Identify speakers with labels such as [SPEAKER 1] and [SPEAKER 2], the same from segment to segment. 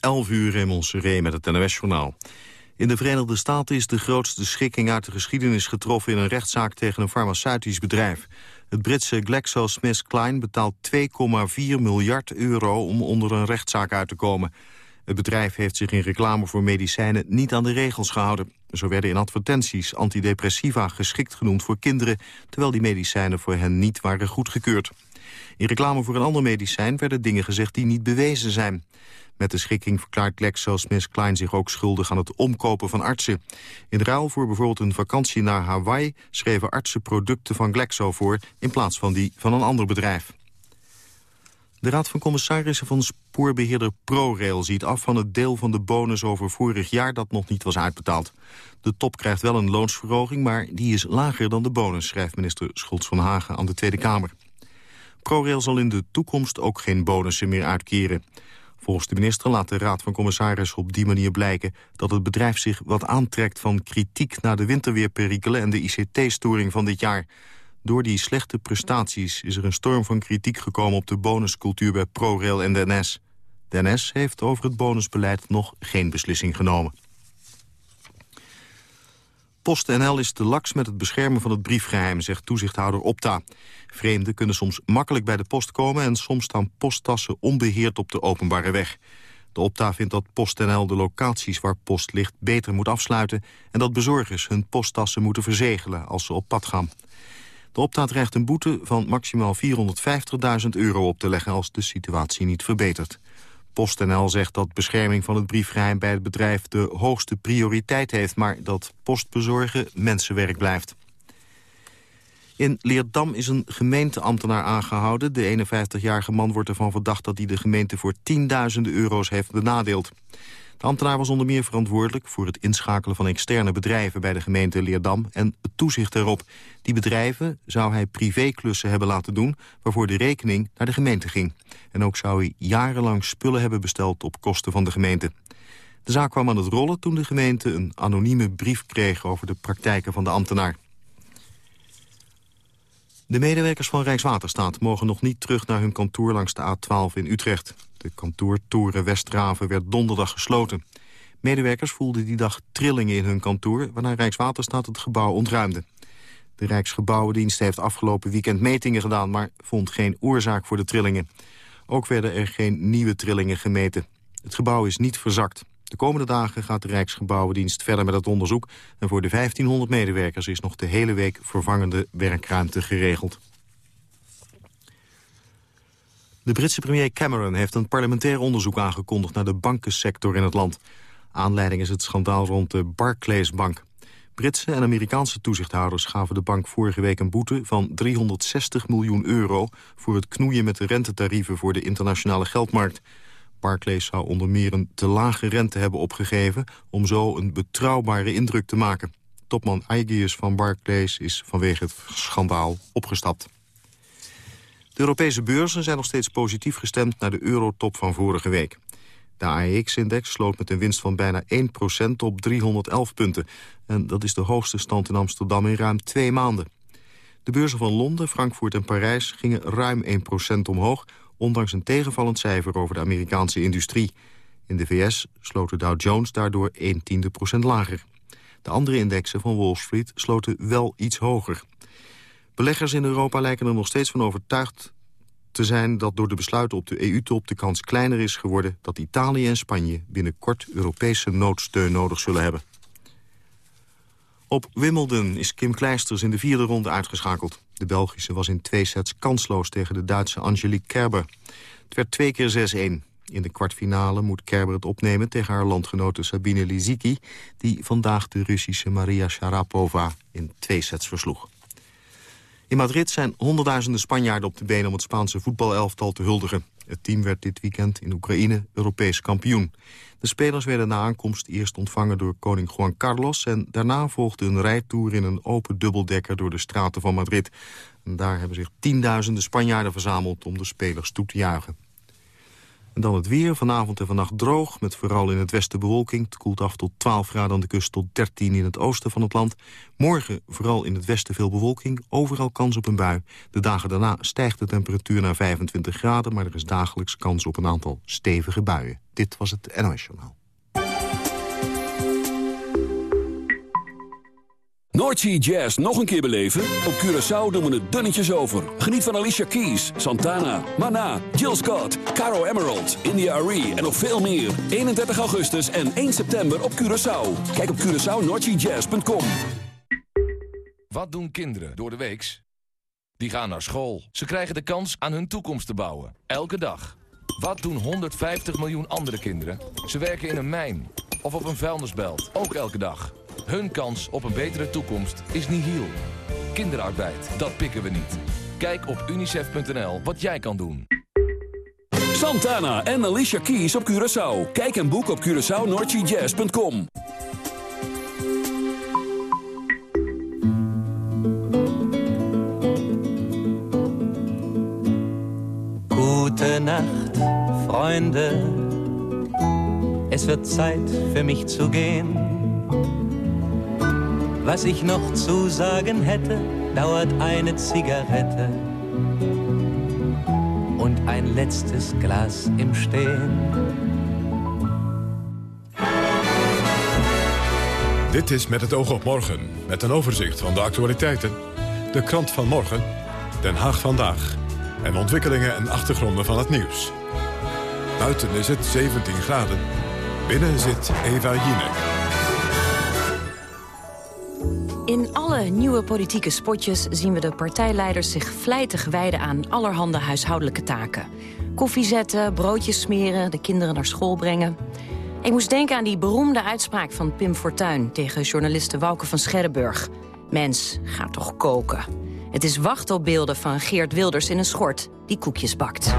[SPEAKER 1] 11 uur in Montserrat met het NOS-journaal. In de Verenigde Staten is de grootste schikking uit de geschiedenis getroffen... in een rechtszaak tegen een farmaceutisch bedrijf. Het Britse GlaxoSmithKline betaalt 2,4 miljard euro... om onder een rechtszaak uit te komen. Het bedrijf heeft zich in reclame voor medicijnen niet aan de regels gehouden. Zo werden in advertenties antidepressiva geschikt genoemd voor kinderen... terwijl die medicijnen voor hen niet waren goedgekeurd. In reclame voor een ander medicijn werden dingen gezegd die niet bewezen zijn. Met de schikking verklaart GlaxoSmithKline zich ook schuldig aan het omkopen van artsen. In ruil voor bijvoorbeeld een vakantie naar Hawaii... schreven artsen producten van Glaxo voor... in plaats van die van een ander bedrijf. De Raad van Commissarissen van spoorbeheerder ProRail ziet af van het deel van de bonus over vorig jaar dat nog niet was uitbetaald. De top krijgt wel een loonsverhoging, maar die is lager dan de bonus, schrijft minister Schultz van Hagen aan de Tweede Kamer. ProRail zal in de toekomst ook geen bonussen meer uitkeren. Volgens de minister laat de Raad van Commissarissen op die manier blijken... dat het bedrijf zich wat aantrekt van kritiek naar de winterweerperikelen... en de ICT-storing van dit jaar. Door die slechte prestaties is er een storm van kritiek gekomen... op de bonuscultuur bij ProRail en de NS. De NS heeft over het bonusbeleid nog geen beslissing genomen. PostNL is te laks met het beschermen van het briefgeheim, zegt toezichthouder Opta. Vreemden kunnen soms makkelijk bij de post komen... en soms staan posttassen onbeheerd op de openbare weg. De Opta vindt dat PostNL de locaties waar post ligt beter moet afsluiten... en dat bezorgers hun posttassen moeten verzegelen als ze op pad gaan. De Opta dreigt een boete van maximaal 450.000 euro op te leggen... als de situatie niet verbetert. PostNL zegt dat bescherming van het briefgeheim bij het bedrijf de hoogste prioriteit heeft, maar dat postbezorgen mensenwerk blijft. In Leerdam is een gemeenteambtenaar aangehouden. De 51-jarige man wordt ervan verdacht dat hij de gemeente voor tienduizenden euro's heeft benadeeld. De ambtenaar was onder meer verantwoordelijk voor het inschakelen van externe bedrijven bij de gemeente Leerdam en het toezicht erop. Die bedrijven zou hij privéklussen hebben laten doen waarvoor de rekening naar de gemeente ging. En ook zou hij jarenlang spullen hebben besteld op kosten van de gemeente. De zaak kwam aan het rollen toen de gemeente een anonieme brief kreeg over de praktijken van de ambtenaar. De medewerkers van Rijkswaterstaat mogen nog niet terug naar hun kantoor langs de A12 in Utrecht. De kantoortoren Westraven werd donderdag gesloten. Medewerkers voelden die dag trillingen in hun kantoor... waarna Rijkswaterstaat het gebouw ontruimde. De Rijksgebouwendienst heeft afgelopen weekend metingen gedaan... maar vond geen oorzaak voor de trillingen. Ook werden er geen nieuwe trillingen gemeten. Het gebouw is niet verzakt. De komende dagen gaat de Rijksgebouwendienst verder met het onderzoek... en voor de 1500 medewerkers is nog de hele week vervangende werkruimte geregeld. De Britse premier Cameron heeft een parlementair onderzoek aangekondigd... naar de bankensector in het land. Aanleiding is het schandaal rond de Barclays-bank. Britse en Amerikaanse toezichthouders gaven de bank vorige week een boete van 360 miljoen euro... voor het knoeien met de rentetarieven voor de internationale geldmarkt. Barclays zou onder meer een te lage rente hebben opgegeven... om zo een betrouwbare indruk te maken. Topman Aegius van Barclays is vanwege het schandaal opgestapt. De Europese beurzen zijn nog steeds positief gestemd... naar de eurotop van vorige week. De AEX-index sloot met een winst van bijna 1% op 311 punten. En dat is de hoogste stand in Amsterdam in ruim twee maanden. De beurzen van Londen, Frankfurt en Parijs gingen ruim 1% omhoog... ondanks een tegenvallend cijfer over de Amerikaanse industrie. In de VS sloot de Dow Jones daardoor 1 tiende procent lager. De andere indexen van Wall Street sloten wel iets hoger. Beleggers in Europa lijken er nog steeds van overtuigd te zijn dat door de besluiten op de EU-top de kans kleiner is geworden dat Italië en Spanje binnenkort Europese noodsteun nodig zullen hebben. Op Wimbledon is Kim Kleisters in de vierde ronde uitgeschakeld. De Belgische was in twee sets kansloos tegen de Duitse Angelique Kerber. Het werd twee keer 6-1. In de kwartfinale moet Kerber het opnemen tegen haar landgenote Sabine Lisicki... die vandaag de Russische Maria Sharapova in twee sets versloeg. In Madrid zijn honderdduizenden Spanjaarden op de benen om het Spaanse voetbalelftal te huldigen. Het team werd dit weekend in Oekraïne Europees kampioen. De spelers werden na aankomst eerst ontvangen door koning Juan Carlos... en daarna volgde een rijtour in een open dubbeldekker door de straten van Madrid. En daar hebben zich tienduizenden Spanjaarden verzameld om de spelers toe te juichen. En dan het weer. Vanavond en vannacht droog, met vooral in het westen bewolking. Het koelt af tot 12 graden aan de kust tot 13 in het oosten van het land. Morgen vooral in het westen veel bewolking, overal kans op een bui. De dagen daarna stijgt de temperatuur naar 25 graden... maar er is dagelijks kans op een aantal stevige buien. Dit was het NOS Journaal.
[SPEAKER 2] Noordsea Jazz nog een keer beleven? Op Curaçao doen we het dunnetjes over. Geniet van Alicia Keys, Santana, Mana, Jill Scott, Caro Emerald, India Arie en nog veel meer. 31 augustus en 1 september op Curaçao. Kijk op CuraçaoNoordseaJazz.com
[SPEAKER 3] Wat doen kinderen door de weeks? Die gaan naar school. Ze krijgen de kans aan hun toekomst te bouwen. Elke dag. Wat doen 150 miljoen andere kinderen? Ze werken in een mijn of op een vuilnisbelt. Ook elke dag. Hun kans op een betere toekomst is nihil. Kinderarbeid, dat pikken we niet. Kijk op unicef.nl wat jij kan doen.
[SPEAKER 2] Santana en Alicia Keys op Curaçao. Kijk en boek op CuraçaoNoordseaJazz.com
[SPEAKER 4] Gute Nacht, Freunde. Es wird Zeit für mich zu gehen. Was ich noch zu sagen hätte, dauert eine Zigarette und ein letztes Glas im Stehen.
[SPEAKER 5] Dit is Met het oog op morgen, met een overzicht van de actualiteiten. De krant van morgen, Den Haag vandaag. En ontwikkelingen en achtergronden van het nieuws. Buiten is het 17 graden. Binnen zit Eva Jinek.
[SPEAKER 6] Alle nieuwe politieke spotjes zien we de partijleiders zich vlijtig wijden aan allerhande huishoudelijke taken. Koffie zetten, broodjes smeren, de kinderen naar school brengen. Ik moest denken aan die beroemde uitspraak van Pim Fortuyn tegen journaliste Wouke van Scherrenburg. Mens, ga toch koken. Het is wacht op beelden van Geert Wilders in een schort die koekjes bakt.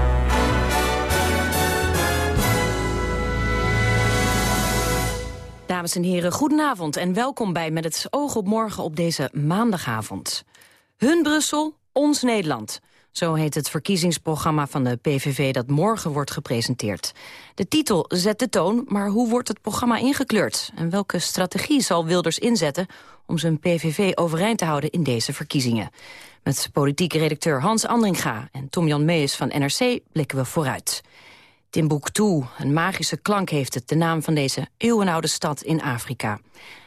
[SPEAKER 6] Dames en heren, goedenavond en welkom bij Met het oog op morgen op deze maandagavond. Hun Brussel, ons Nederland. Zo heet het verkiezingsprogramma van de PVV dat morgen wordt gepresenteerd. De titel zet de toon, maar hoe wordt het programma ingekleurd? En welke strategie zal Wilders inzetten om zijn PVV overeind te houden in deze verkiezingen? Met politieke redacteur Hans Andringa en Tom-Jan Mees van NRC blikken we vooruit. Timbuktu, een magische klank heeft het, de naam van deze eeuwenoude stad in Afrika.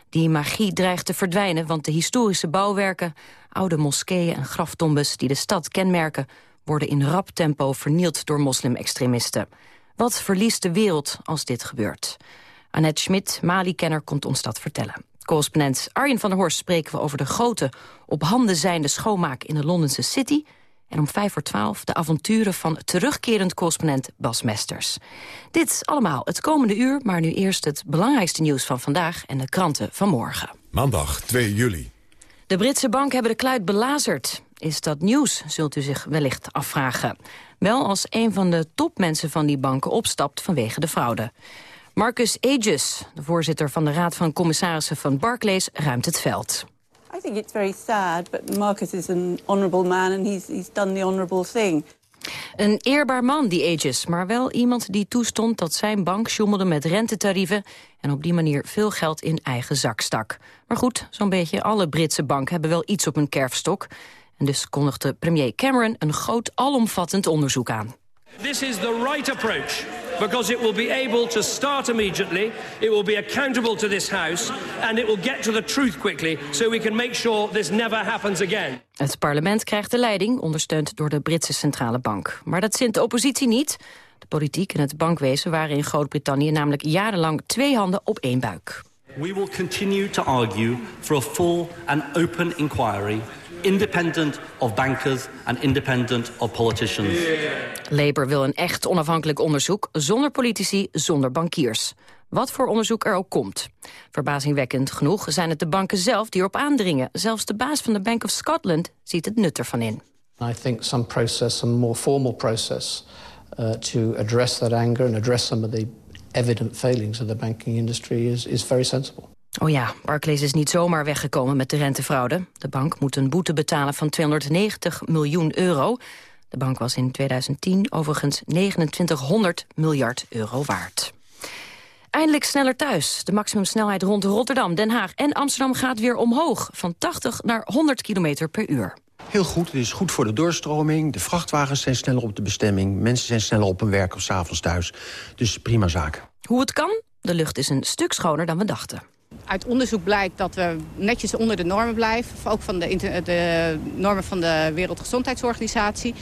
[SPEAKER 6] Die magie dreigt te verdwijnen, want de historische bouwwerken... oude moskeeën en graftombes die de stad kenmerken... worden in rap tempo vernield door moslim-extremisten. Wat verliest de wereld als dit gebeurt? Annette Schmidt, Mali-kenner, komt ons dat vertellen. Correspondent Arjen van der Horst spreken we over de grote... op handen zijnde schoonmaak in de Londense City... En om vijf voor twaalf de avonturen van terugkerend correspondent Bas Mesters. Dit allemaal het komende uur, maar nu eerst het belangrijkste nieuws van vandaag en de kranten van morgen.
[SPEAKER 5] Maandag 2 juli.
[SPEAKER 6] De Britse bank hebben de kluit belazerd. Is dat nieuws, zult u zich wellicht afvragen. Wel als een van de topmensen van die banken opstapt vanwege de fraude. Marcus Aegis, de voorzitter van de Raad van Commissarissen van Barclays, ruimt het veld.
[SPEAKER 7] I think it's very sad, but Marcus is an honourable man and he's, he's done the honourable thing.
[SPEAKER 6] Een eerbaar man, die Aegis, maar wel iemand die toestond dat zijn bank sjommelde met rentetarieven en op die manier veel geld in eigen zak stak. Maar goed, zo'n beetje alle Britse banken hebben wel iets op hun kerfstok. En dus kondigde premier Cameron een groot alomvattend onderzoek aan.
[SPEAKER 8] This is the right approach because it will be able to start immediately, it will be accountable to this House, and it will get to the truth quickly so we can make sure this never happens again.
[SPEAKER 6] Het parlement krijgt de leiding, ondersteund door de Britse Centrale Bank. Maar dat zint de oppositie niet. De politiek en het bankwezen waren in Groot-Brittannië namelijk jarenlang twee handen op één buik.
[SPEAKER 9] We will continue to argue for a full and open inquiry independent of bankers and independent of politicians.
[SPEAKER 6] Labour wil een echt onafhankelijk onderzoek, zonder politici, zonder bankiers. Wat voor onderzoek er ook komt. Verbazingwekkend genoeg zijn het de banken zelf die erop aandringen. Zelfs de baas van de Bank of Scotland ziet het nut ervan in.
[SPEAKER 10] I think some process, some more formal process... Uh, to address that anger and address some of the evident failings of the banking industry is, is very sensible.
[SPEAKER 6] Oh ja, Barclays is niet zomaar weggekomen met de rentefraude. De bank moet een boete betalen van 290 miljoen euro. De bank was in 2010 overigens 2900 miljard euro waard. Eindelijk sneller thuis. De maximumsnelheid rond Rotterdam, Den Haag en Amsterdam gaat weer omhoog. Van 80 naar 100 km per uur.
[SPEAKER 11] Heel goed, het is goed voor de doorstroming. De vrachtwagens zijn sneller op de bestemming. Mensen zijn sneller op hun werk of s'avonds thuis. Dus prima zaak.
[SPEAKER 6] Hoe het kan? De lucht is een stuk schoner dan we dachten.
[SPEAKER 12] Uit onderzoek blijkt dat we netjes onder de normen blijven. Ook van de, de normen van de Wereldgezondheidsorganisatie.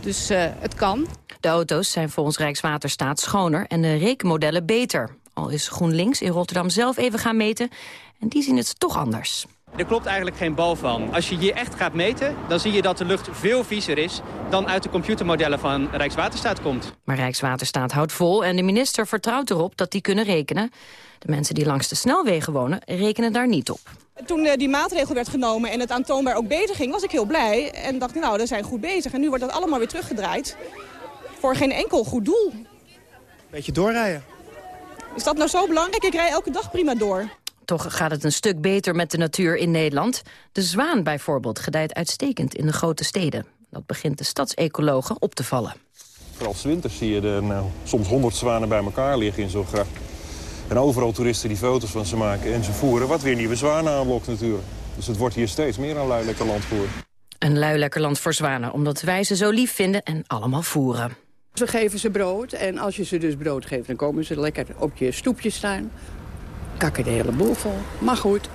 [SPEAKER 12] Dus uh, het kan.
[SPEAKER 6] De auto's zijn volgens Rijkswaterstaat schoner en de rekenmodellen beter. Al is GroenLinks in Rotterdam zelf even gaan meten en die zien het toch anders.
[SPEAKER 13] Er klopt eigenlijk geen bal van. Als je hier echt gaat meten, dan zie je dat de lucht veel viezer is... dan uit de computermodellen van Rijkswaterstaat komt.
[SPEAKER 6] Maar Rijkswaterstaat houdt vol en de minister vertrouwt erop dat die kunnen rekenen. De mensen die langs de snelwegen wonen, rekenen daar niet op.
[SPEAKER 14] Toen eh, die maatregel werd genomen en het aantoonbaar ook beter ging, was ik heel blij. En dacht, nou, we zijn goed bezig. En nu wordt dat allemaal weer teruggedraaid. Voor geen enkel goed doel.
[SPEAKER 15] Beetje doorrijden.
[SPEAKER 14] Is dat nou zo belangrijk? Ik rij elke dag prima door.
[SPEAKER 6] Toch gaat het een stuk beter met de natuur in Nederland. De zwaan bijvoorbeeld gedijt uitstekend in de grote steden. Dat begint de stadsecologen op te vallen.
[SPEAKER 16] Vooral winters zie je er nou, soms honderd zwanen bij elkaar liggen in zo'n gracht. En overal toeristen die foto's van ze maken en ze voeren... wat weer nieuwe zwanen aanlokt natuurlijk. Dus het wordt hier steeds meer een lui lekker land voor.
[SPEAKER 6] Een lui lekker land voor zwanen, omdat wij ze zo lief vinden en allemaal voeren.
[SPEAKER 17] We geven ze brood en als je ze dus brood geeft... dan komen ze lekker op je stoepje staan. Kakken de hele boel vol. Maar goed.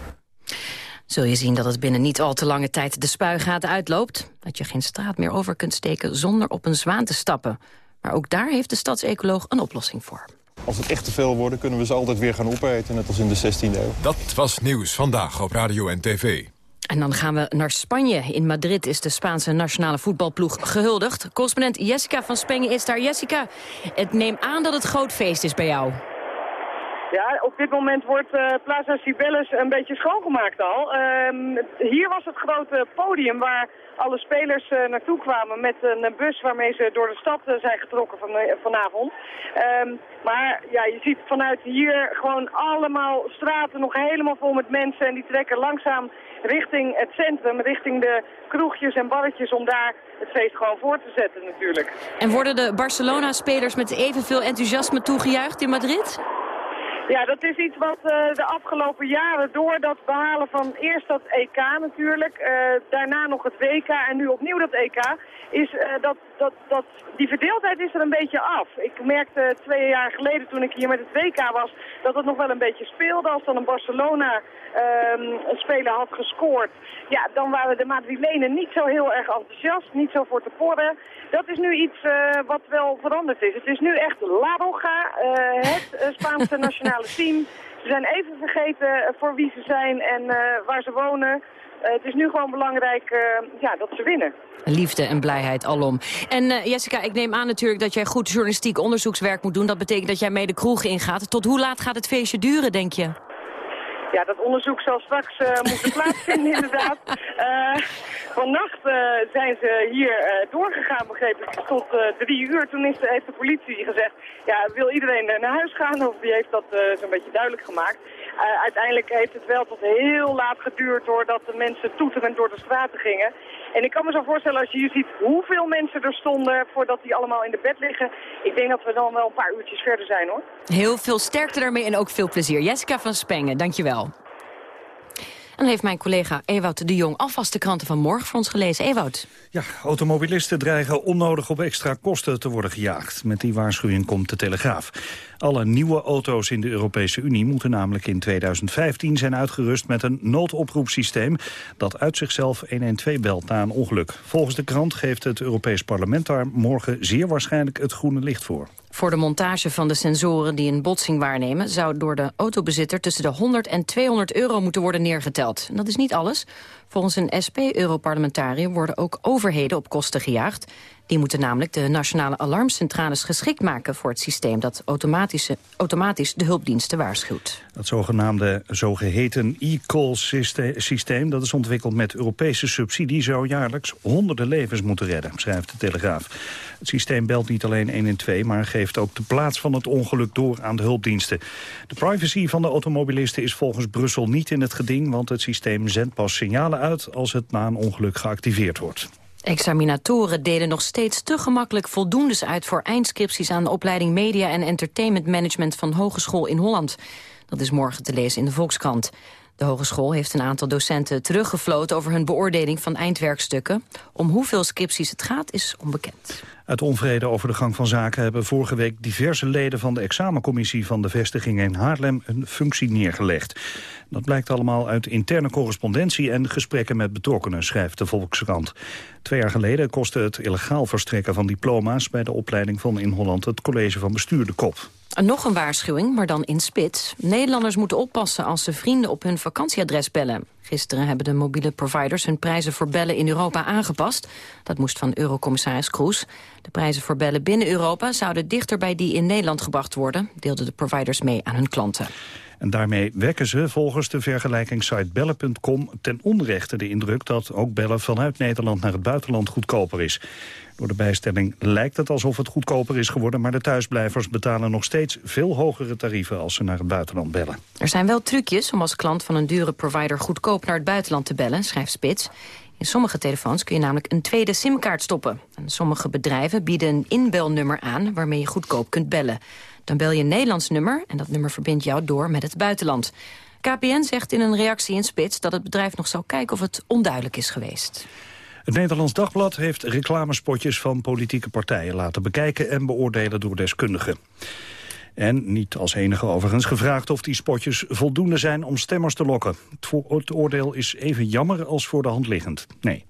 [SPEAKER 6] Zul je zien dat het binnen niet al te lange tijd de spuigaten uitloopt? Dat je geen straat meer over kunt steken zonder op een zwaan te stappen. Maar ook daar heeft de stadsecoloog een oplossing voor.
[SPEAKER 16] Als het echt te veel worden, kunnen we ze altijd weer gaan opeten, net als in de 16e eeuw.
[SPEAKER 5] Dat was Nieuws Vandaag op Radio en TV.
[SPEAKER 6] En dan gaan we naar Spanje. In Madrid is de Spaanse nationale voetbalploeg gehuldigd. Correspondent Jessica van Spengen is daar. Jessica, ik neem aan dat het groot feest is bij jou.
[SPEAKER 18] Ja, op dit moment wordt uh, Plaza Cibeles een beetje schoongemaakt al. Uh, hier was het grote podium waar alle spelers uh, naartoe kwamen met een bus waarmee ze door de stad uh, zijn getrokken van, vanavond. Um, maar ja, je ziet vanuit hier gewoon allemaal straten nog helemaal vol met mensen. En die trekken langzaam richting het centrum, richting de kroegjes en barretjes om daar het feest gewoon voor te zetten natuurlijk.
[SPEAKER 6] En worden de Barcelona-spelers met evenveel enthousiasme toegejuicht in Madrid?
[SPEAKER 18] Ja, dat is iets wat uh, de afgelopen jaren door dat behalen van eerst dat EK natuurlijk, uh, daarna nog het WK en nu opnieuw dat EK, is uh, dat, dat, dat die verdeeldheid is er een beetje af. Ik merkte twee jaar geleden toen ik hier met het WK was dat het nog wel een beetje speelde. Als dan een Barcelona um, een speler had gescoord, ja, dan waren de Madrilenen niet zo heel erg enthousiast, niet zo voor te porren. Dat is nu iets wat wel veranderd is. Het is nu echt La Roja, het Spaanse nationale team. Ze zijn even vergeten voor wie ze zijn en uh, waar ze wonen. Uh, het is nu gewoon belangrijk uh, ja, dat ze winnen.
[SPEAKER 6] Liefde en blijheid alom. En Jessica, ik neem aan natuurlijk dat jij goed journalistiek onderzoekswerk moet doen. Dat betekent dat jij mee de kroeg ingaat. Tot hoe laat gaat het feestje duren, denk je?
[SPEAKER 18] Ja, dat onderzoek zal straks uh, moeten plaatsvinden inderdaad. Uh, vannacht uh, zijn ze hier doorgegaan, begreep ik, tot drie uur. Toen is de, heeft de politie gezegd, ja, wil iedereen naar huis gaan? Of die heeft dat zo'n beetje duidelijk gemaakt. Uiteindelijk heeft het wel tot heel laat geduurd doordat de mensen toeterend door de straten gingen. En ik kan me zo voorstellen als je hier ziet hoeveel mensen er stonden voordat die allemaal in de bed liggen. Ik denk dat we dan wel een paar uurtjes verder zijn hoor.
[SPEAKER 6] Heel veel sterkte daarmee en ook veel plezier. Jessica van Spengen, dankjewel. En heeft mijn collega Ewout de Jong alvast de kranten van morgen voor ons gelezen. Ewout.
[SPEAKER 19] Ja, automobilisten dreigen onnodig op extra kosten te worden gejaagd. Met die waarschuwing komt de Telegraaf. Alle nieuwe auto's in de Europese Unie moeten namelijk in 2015 zijn uitgerust met een noodoproepsysteem dat uit zichzelf 112 belt na een ongeluk. Volgens de krant geeft het Europees Parlement daar morgen zeer waarschijnlijk het groene licht voor.
[SPEAKER 6] Voor de montage van de sensoren die een botsing waarnemen... zou door de autobezitter tussen de 100 en 200 euro moeten worden neergeteld. En dat is niet alles. Volgens een SP-europarlementariër worden ook overheden op kosten gejaagd. Die moeten namelijk de nationale alarmcentrales geschikt maken voor het systeem dat automatisch de hulpdiensten waarschuwt.
[SPEAKER 19] Dat zogenaamde zogeheten e-call systeem dat is ontwikkeld met Europese subsidie zou jaarlijks honderden levens moeten redden, schrijft de Telegraaf. Het systeem belt niet alleen 112, maar geeft ook de plaats van het ongeluk door aan de hulpdiensten. De privacy van de automobilisten is volgens Brussel niet in het geding, want het systeem zendt pas signalen uit als het na een ongeluk geactiveerd wordt.
[SPEAKER 6] Examinatoren delen nog steeds te gemakkelijk voldoendes uit voor eindscripties aan de opleiding Media en Entertainment Management van Hogeschool in Holland. Dat is morgen te lezen in de Volkskrant. De hogeschool heeft een aantal docenten teruggefloten over hun beoordeling van eindwerkstukken. Om hoeveel scripties het gaat is onbekend.
[SPEAKER 19] Uit onvrede over de gang van zaken hebben vorige week diverse leden van de examencommissie van de vestiging in Haarlem een functie neergelegd. Dat blijkt allemaal uit interne correspondentie en gesprekken met betrokkenen, schrijft de Volkskrant. Twee jaar geleden kostte het illegaal verstrekken van diploma's bij de opleiding van in Holland het college van bestuur de kop.
[SPEAKER 6] Nog een waarschuwing, maar dan in spits. Nederlanders moeten oppassen als ze vrienden op hun vakantieadres bellen. Gisteren hebben de mobiele providers hun prijzen voor bellen in Europa aangepast. Dat moest van eurocommissaris Kroes. De prijzen voor bellen binnen Europa zouden dichter bij die in Nederland gebracht worden... deelden de providers mee aan hun klanten.
[SPEAKER 19] En daarmee wekken ze volgens de vergelijkingssite bellen.com ten onrechte de indruk dat ook bellen vanuit Nederland naar het buitenland goedkoper is. Door de bijstelling lijkt het alsof het goedkoper is geworden... maar de thuisblijvers betalen nog steeds veel hogere tarieven als ze naar het buitenland bellen.
[SPEAKER 6] Er zijn wel trucjes om als klant van een dure provider goedkoop naar het buitenland te bellen, schrijft Spits. In sommige telefoons kun je namelijk een tweede simkaart stoppen. En sommige bedrijven bieden een inbelnummer aan waarmee je goedkoop kunt bellen. Dan bel je een Nederlands nummer en dat nummer verbindt jou door met het buitenland. KPN zegt in een reactie in Spits dat het bedrijf nog zal kijken of het onduidelijk is geweest.
[SPEAKER 19] Het Nederlands Dagblad heeft reclamespotjes van politieke partijen laten bekijken en beoordelen door deskundigen. En niet als enige overigens gevraagd of die spotjes voldoende zijn om stemmers te lokken. Het, oordeel is even jammer als voor de hand liggend. Nee.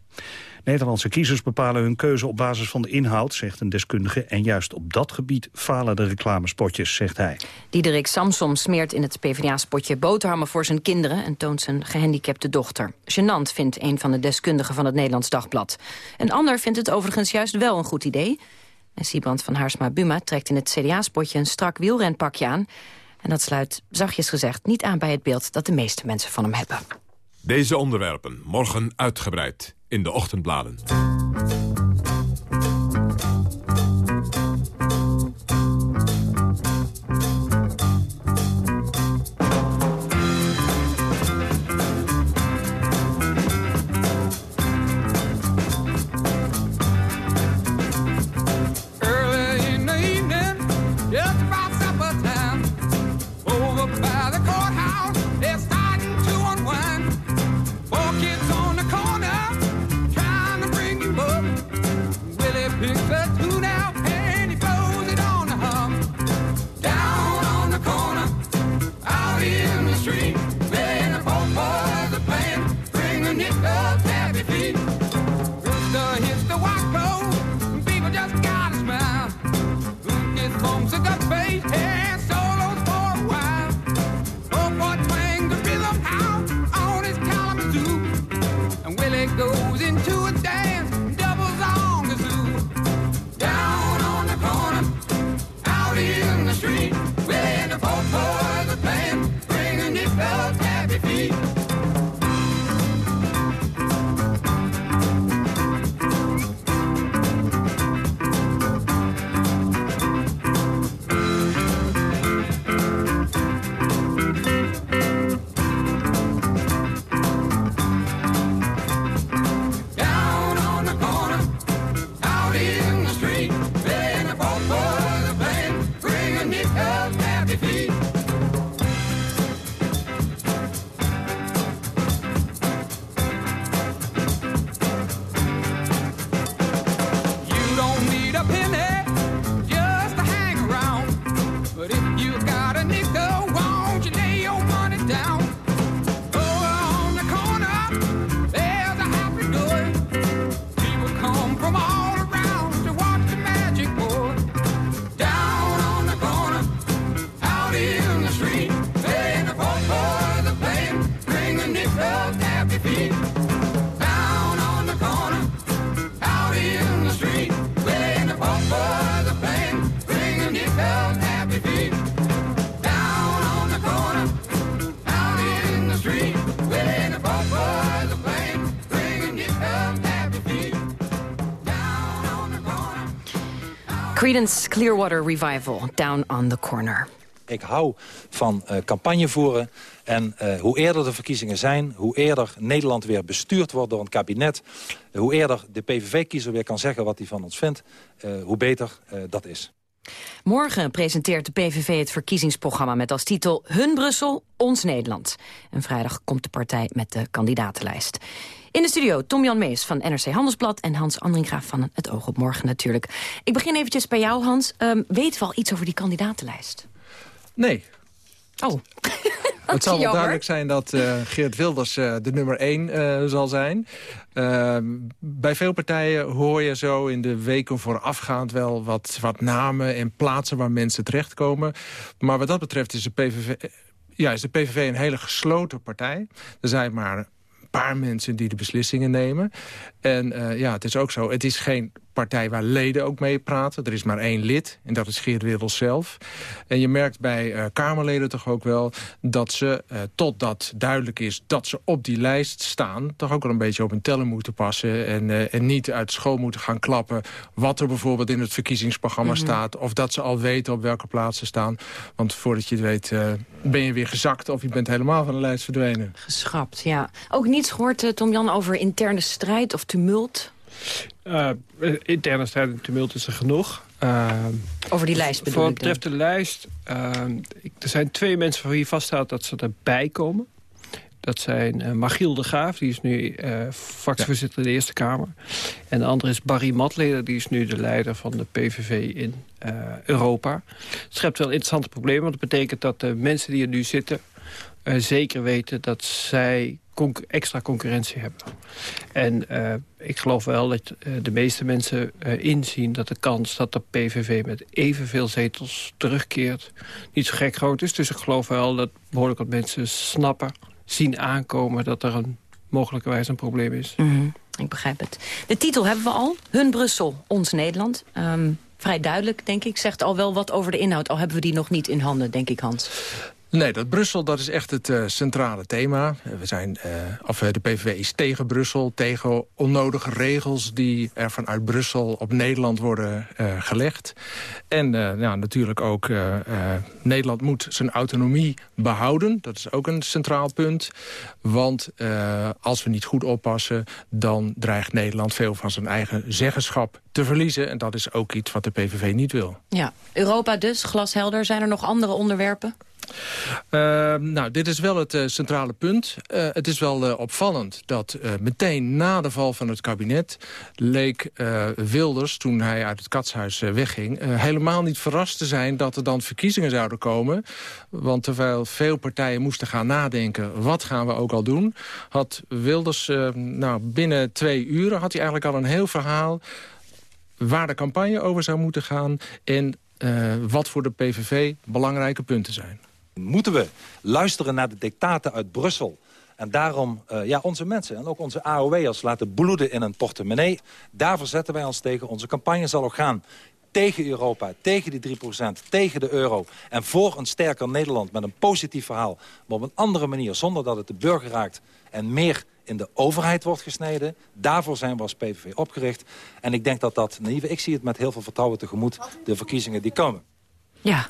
[SPEAKER 19] Nederlandse kiezers bepalen hun keuze op basis van de inhoud, zegt een deskundige. En juist op dat gebied falen de reclamespotjes, zegt hij.
[SPEAKER 6] Diederik Samsom smeert in het PvdA-spotje boterhammen voor zijn kinderen... en toont zijn gehandicapte dochter. Genant vindt een van de deskundigen van het Nederlands Dagblad. Een ander vindt het overigens juist wel een goed idee. En Siebrand van Haarsma-Buma trekt in het CDA-spotje een strak wielrenpakje aan. En dat sluit, zachtjes gezegd, niet aan bij het beeld dat de meeste mensen van hem hebben.
[SPEAKER 5] Deze onderwerpen morgen uitgebreid in de ochtendbladen. got a nickel, won't you lay your money down?
[SPEAKER 6] Creedence Clearwater Revival, Down on the Corner.
[SPEAKER 20] Ik hou van uh, campagne voeren. En uh, hoe eerder de verkiezingen zijn, hoe eerder Nederland weer bestuurd wordt door een kabinet... hoe eerder de PVV-kiezer weer kan zeggen wat hij van ons vindt, uh, hoe beter dat is.
[SPEAKER 6] Morgen presenteert de PVV het verkiezingsprogramma met als titel Hun Brussel, Ons Nederland. En vrijdag komt de partij met de kandidatenlijst. In de studio Tom-Jan Mees van NRC Handelsblad... en Hans Andringa van Het Oog op Morgen natuurlijk. Ik begin eventjes bij jou, Hans. Um, weten we al iets over die kandidatenlijst?
[SPEAKER 21] Nee.
[SPEAKER 6] Oh.
[SPEAKER 21] Het zal wel duidelijk zijn dat uh, Geert Wilders uh, de nummer 1 uh, zal zijn. Ehm, bij veel partijen hoor je zo in de weken voorafgaand wel wat, wat namen en plaatsen waar mensen terechtkomen. Maar wat dat betreft is de PVV, ja, is de PVV een hele gesloten partij. Er zijn maar paar mensen die de beslissingen nemen. En uh, ja, het is ook zo, het is geen partij waar leden ook mee praten. Er is maar één lid en dat is Geert Wilders zelf. En je merkt bij uh, Kamerleden toch ook wel dat ze, uh, totdat duidelijk is dat ze op die lijst staan... toch ook wel een beetje op hun tellen moeten passen... en, uh, en niet uit school moeten gaan klappen wat er bijvoorbeeld in het verkiezingsprogramma mm -hmm. staat... of dat ze al weten op welke plaats ze staan. Want voordat je het weet ben je weer gezakt of je bent helemaal van de lijst verdwenen.
[SPEAKER 6] Geschrapt, ja. Ook niets gehoord, Tom-Jan, over interne strijd of tumult?
[SPEAKER 22] Uh, interne strijd en tumult is er genoeg. Uh,
[SPEAKER 6] Over die lijst bedoel
[SPEAKER 22] Voor wat betreft de lijst... Uh, er zijn twee mensen voor wie vaststaat dat ze erbij komen. Dat zijn Magiel de Graaf, die is nu fractievoorzitter in de Eerste Kamer. En de andere is Barry Matleder, die is nu de leider van de PVV in Europa. Het schept wel interessante problemen, want dat betekent dat de mensen die er nu zitten... zeker weten dat zij extra concurrentie hebben. En uh, ik geloof wel dat uh, de meeste mensen inzien dat de kans dat de PVV met evenveel zetels terugkeert niet zo gek groot is. Dus ik geloof wel dat behoorlijk wat mensen snappen, zien aankomen dat er een mogelijkerwijs een probleem is.
[SPEAKER 6] -hmm. Ik begrijp het. De titel hebben we al. Hun Brussel, ons Nederland. Um, vrij duidelijk, denk ik. Zegt al wel wat over de inhoud. Al hebben we die nog niet in handen, denk ik, Hans.
[SPEAKER 21] Nee, dat Brussel dat is echt het uh, centrale thema. We zijn, uh, of de PVV is tegen Brussel, tegen onnodige regels... die er vanuit Brussel op Nederland worden gelegd. En natuurlijk ook, Nederland moet zijn autonomie behouden. Dat is ook een centraal punt. Want als we niet goed oppassen... dan dreigt Nederland veel van zijn eigen zeggenschap te verliezen. En dat is ook iets wat de PVV niet wil.
[SPEAKER 6] Ja, Europa dus, glashelder. Zijn er nog andere onderwerpen?
[SPEAKER 21] Uh, nou, dit is wel het uh, centrale punt. Uh, het is wel uh, opvallend dat meteen na de val van het kabinet... leek Wilders, toen hij uit het katshuis wegging... helemaal niet verrast te zijn dat er dan verkiezingen zouden komen. Want terwijl veel partijen moesten gaan nadenken... wat gaan we ook al doen, had Wilders nou, binnen twee uren... had hij eigenlijk al een heel verhaal waar de campagne over zou moeten gaan... en wat voor de PVV belangrijke punten zijn
[SPEAKER 20] moeten we luisteren naar de dictaten uit Brussel. En daarom uh, ja, onze mensen en ook onze AOW'ers laten bloeden in een portemonnee. Daar verzetten wij ons tegen. Onze campagne zal ook gaan tegen Europa, tegen die 3%, tegen de euro... en voor een sterker Nederland met een positief verhaal... maar op een andere manier, zonder dat het de burger raakt... en meer in de overheid wordt gesneden. Daarvoor zijn we als PVV opgericht. En ik denk dat dat, ik zie het met heel veel vertrouwen tegemoet... de verkiezingen die komen.
[SPEAKER 6] Ja,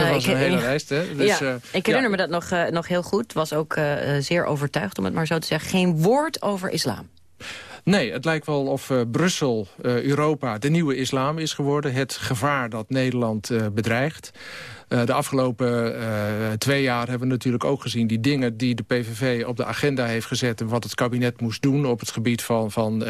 [SPEAKER 21] dat was een hele lijst, hè?
[SPEAKER 6] Dus, ja, uh, ik herinner me dat nog, uh, nog heel goed. Was ook zeer overtuigd, om het maar zo te zeggen. Geen woord over islam.
[SPEAKER 21] Nee, het lijkt wel of uh, Brussel, uh, Europa, de nieuwe islam is geworden. Het gevaar dat Nederland uh, bedreigt. de afgelopen twee jaar hebben we natuurlijk ook gezien... die dingen die de PVV op de agenda heeft gezet... en wat het kabinet moest doen op het gebied van, van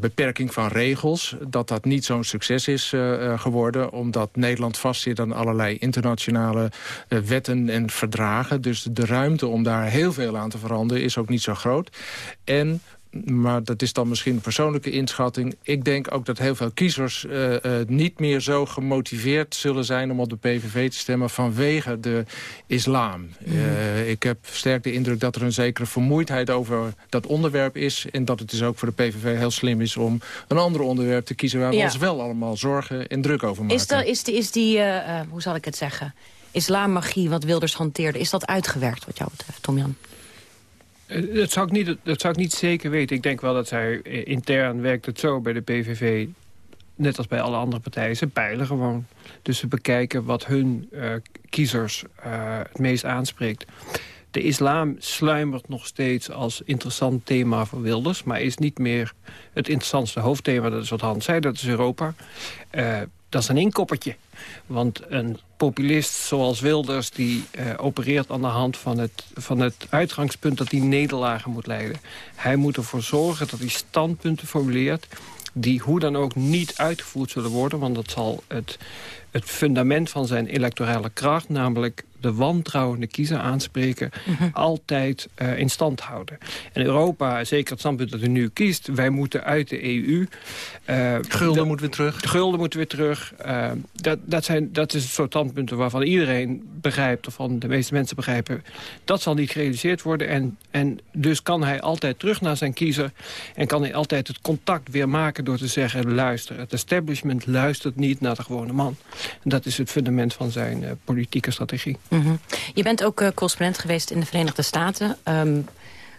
[SPEAKER 21] beperking van regels... dat dat niet zo'n succes is geworden... omdat Nederland vastzit aan allerlei internationale wetten en verdragen. Dus de ruimte om daar heel veel aan te veranderen is ook niet zo groot. En maar dat is dan misschien een persoonlijke inschatting. Ik denk ook dat heel veel kiezers uh, uh, niet meer zo gemotiveerd zullen zijn... om op de PVV te stemmen vanwege de islam. Mm. Uh, ik heb sterk de indruk dat er een zekere vermoeidheid over dat onderwerp is... en dat het dus ook voor de PVV heel slim is om een ander onderwerp te kiezen... waar we ja. ons wel allemaal zorgen en druk over maken.
[SPEAKER 6] Is, dat, is die, is die hoe zal ik het zeggen, islammagie wat Wilders hanteerde... is dat uitgewerkt wat jou betreft, Tom-Jan?
[SPEAKER 22] Dat zou, ik niet, dat zou ik niet zeker weten. Ik denk wel dat zij intern werkt het zo bij de PVV... net als bij alle andere partijen. Ze peilen gewoon. Dus ze bekijken wat hun uh, kiezers het meest aanspreekt. De islam sluimert nog steeds als interessant thema voor Wilders... maar is niet meer het interessantste hoofdthema. Dat is wat Hans zei, dat is Europa. Uh, dat is een inkoppertje. Want een populist zoals Wilders... die uh, opereert aan de hand van het, van het uitgangspunt... dat hij nederlagen moet leiden. Hij moet ervoor zorgen dat hij standpunten formuleert die hoe dan ook niet uitgevoerd zullen worden... want dat zal het, het fundament van zijn electorale kracht... namelijk de wantrouwende kiezer aanspreken... Mhm. altijd uh, in stand houden. En Europa, zeker het standpunt dat u nu kiest... wij moeten uit de EU...
[SPEAKER 21] Uh, gulden moeten weer terug.
[SPEAKER 22] De gulden moeten weer terug. Uh, dat, dat, zijn, dat is het soort standpunten waarvan iedereen begrijpt... of van de meeste mensen begrijpen... dat zal niet gerealiseerd worden. En, en dus kan hij altijd terug naar zijn kiezer... en kan hij altijd het contact weer maken door te zeggen... luister, het establishment luistert niet naar de gewone man. En dat is het fundament van zijn politieke strategie.
[SPEAKER 6] Mhm. Je bent ook uh, correspondent geweest in de Verenigde Staten. Um,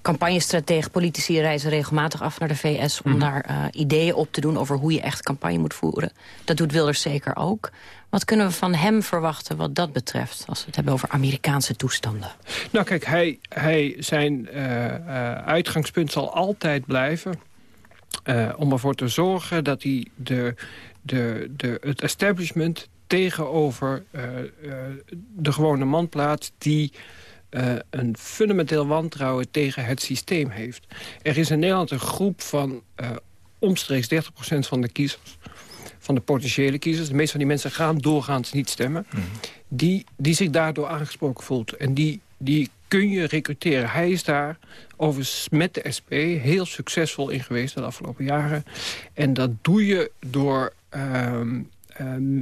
[SPEAKER 6] campagnestratege, politici reizen regelmatig af naar de VS... om mhm. daar uh, ideeën op te doen over hoe je echt campagne moet voeren. Dat doet Wilders zeker ook. Wat kunnen we van hem verwachten wat dat betreft... als we het hebben over Amerikaanse toestanden?
[SPEAKER 22] Nou kijk, hij, hij zijn uh, uitgangspunt zal altijd blijven... om ervoor te zorgen dat hij de, de, de, het establishment tegenover uh, uh, de gewone man plaatst... die uh, een fundamenteel wantrouwen tegen het systeem heeft. Er is in Nederland een groep van omstreeks 30% van de kiezers... van de potentiële kiezers, de meeste van die mensen gaan doorgaans niet stemmen... Mhm. die, die zich daardoor aangesproken voelt. En die, die kun je recruteren. Hij is daar overigens met de SP heel succesvol in geweest de afgelopen jaren. En dat doe je door... Ehm,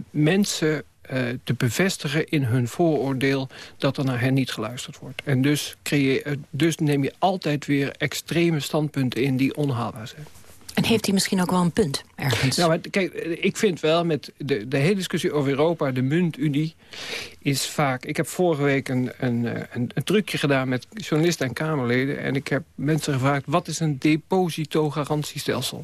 [SPEAKER 22] mensen uh, te bevestigen in hun vooroordeel dat er naar hen niet geluisterd wordt. En dus, creëer, eh, dus neem je altijd weer extreme standpunten in die onhaalbaar zijn.
[SPEAKER 6] En heeft hij misschien ook wel een punt ergens?
[SPEAKER 22] Nou, maar kijk, ik vind wel met de, de hele discussie over Europa, de muntunie, is vaak... Ik heb vorige week een, een, eh, een, een trucje gedaan met journalisten en Kamerleden. En ik heb mensen gevraagd, wat is een depositogarantiestelsel?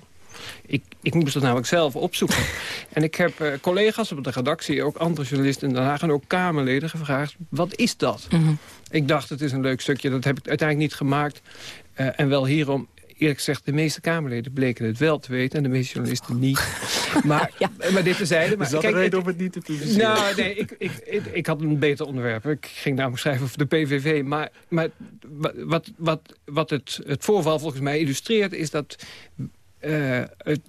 [SPEAKER 22] Ik, ik moest het namelijk zelf opzoeken. en ik heb uh, collega's op de redactie, ook andere journalisten in Den Haag... en ook Kamerleden gevraagd, wat is dat? Mhm. Ik dacht, het is een leuk stukje, dat heb ik uiteindelijk niet gemaakt. Uh, en wel hierom, eerlijk gezegd, de meeste Kamerleden bleken het wel te weten... en de meeste journalisten niet. maar, ja. maar dit tezijde... Maar,
[SPEAKER 21] is dat kijk, reden om het niet te publiceren?
[SPEAKER 22] Nou, nee, ik, ik, ik, ik, had een beter onderwerp. Ik ging namelijk schrijven over de PVV. Maar, maar wat, wat, wat het, het voorval volgens mij illustreert... is dat het,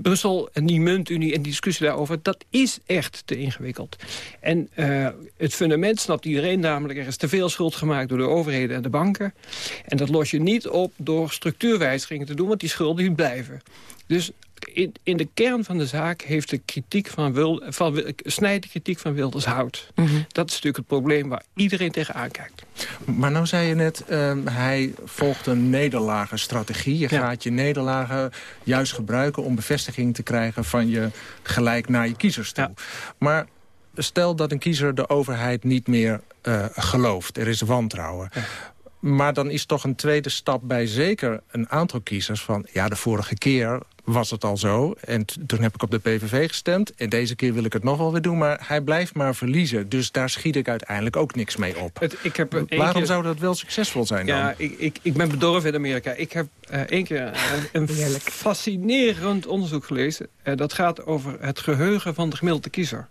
[SPEAKER 22] Brussel en die muntunie en die discussie daarover... dat is echt te ingewikkeld. En uh, het fundament snapt iedereen namelijk... er is te veel schuld gemaakt door de overheden en de banken. En dat los je niet op door structuurwijzigingen te doen... want die schulden die blijven. Dus in, in de kern van de zaak heeft de kritiek van, Wil, van snijdt de kritiek van Wilders hout. Mhm. Dat is natuurlijk het probleem waar iedereen tegenaan kijkt.
[SPEAKER 21] Maar nou zei je net, uh, hij volgt een nederlagenstrategie. Je gaat je nederlagen juist gebruiken om bevestiging te krijgen van je gelijk naar je kiezers toe. Maar stel dat een kiezer de overheid niet meer uh, gelooft. Er is wantrouwen. Maar dan is toch een tweede stap bij zeker een aantal kiezers van... ja, de vorige keer was het al zo. En toen heb ik op de PVV gestemd. En deze keer wil ik het nog wel weer doen. Maar hij blijft maar verliezen. Dus daar schiet ik uiteindelijk ook niks mee op. Het, ik heb Waarom zou dat wel succesvol zijn dan?
[SPEAKER 22] Ja, ik, ik, ik ben bedorven in Amerika. Ik heb uh, één keer uh, een fascinerend onderzoek gelezen. Uh, dat gaat over het geheugen van de gemiddelde kiezer.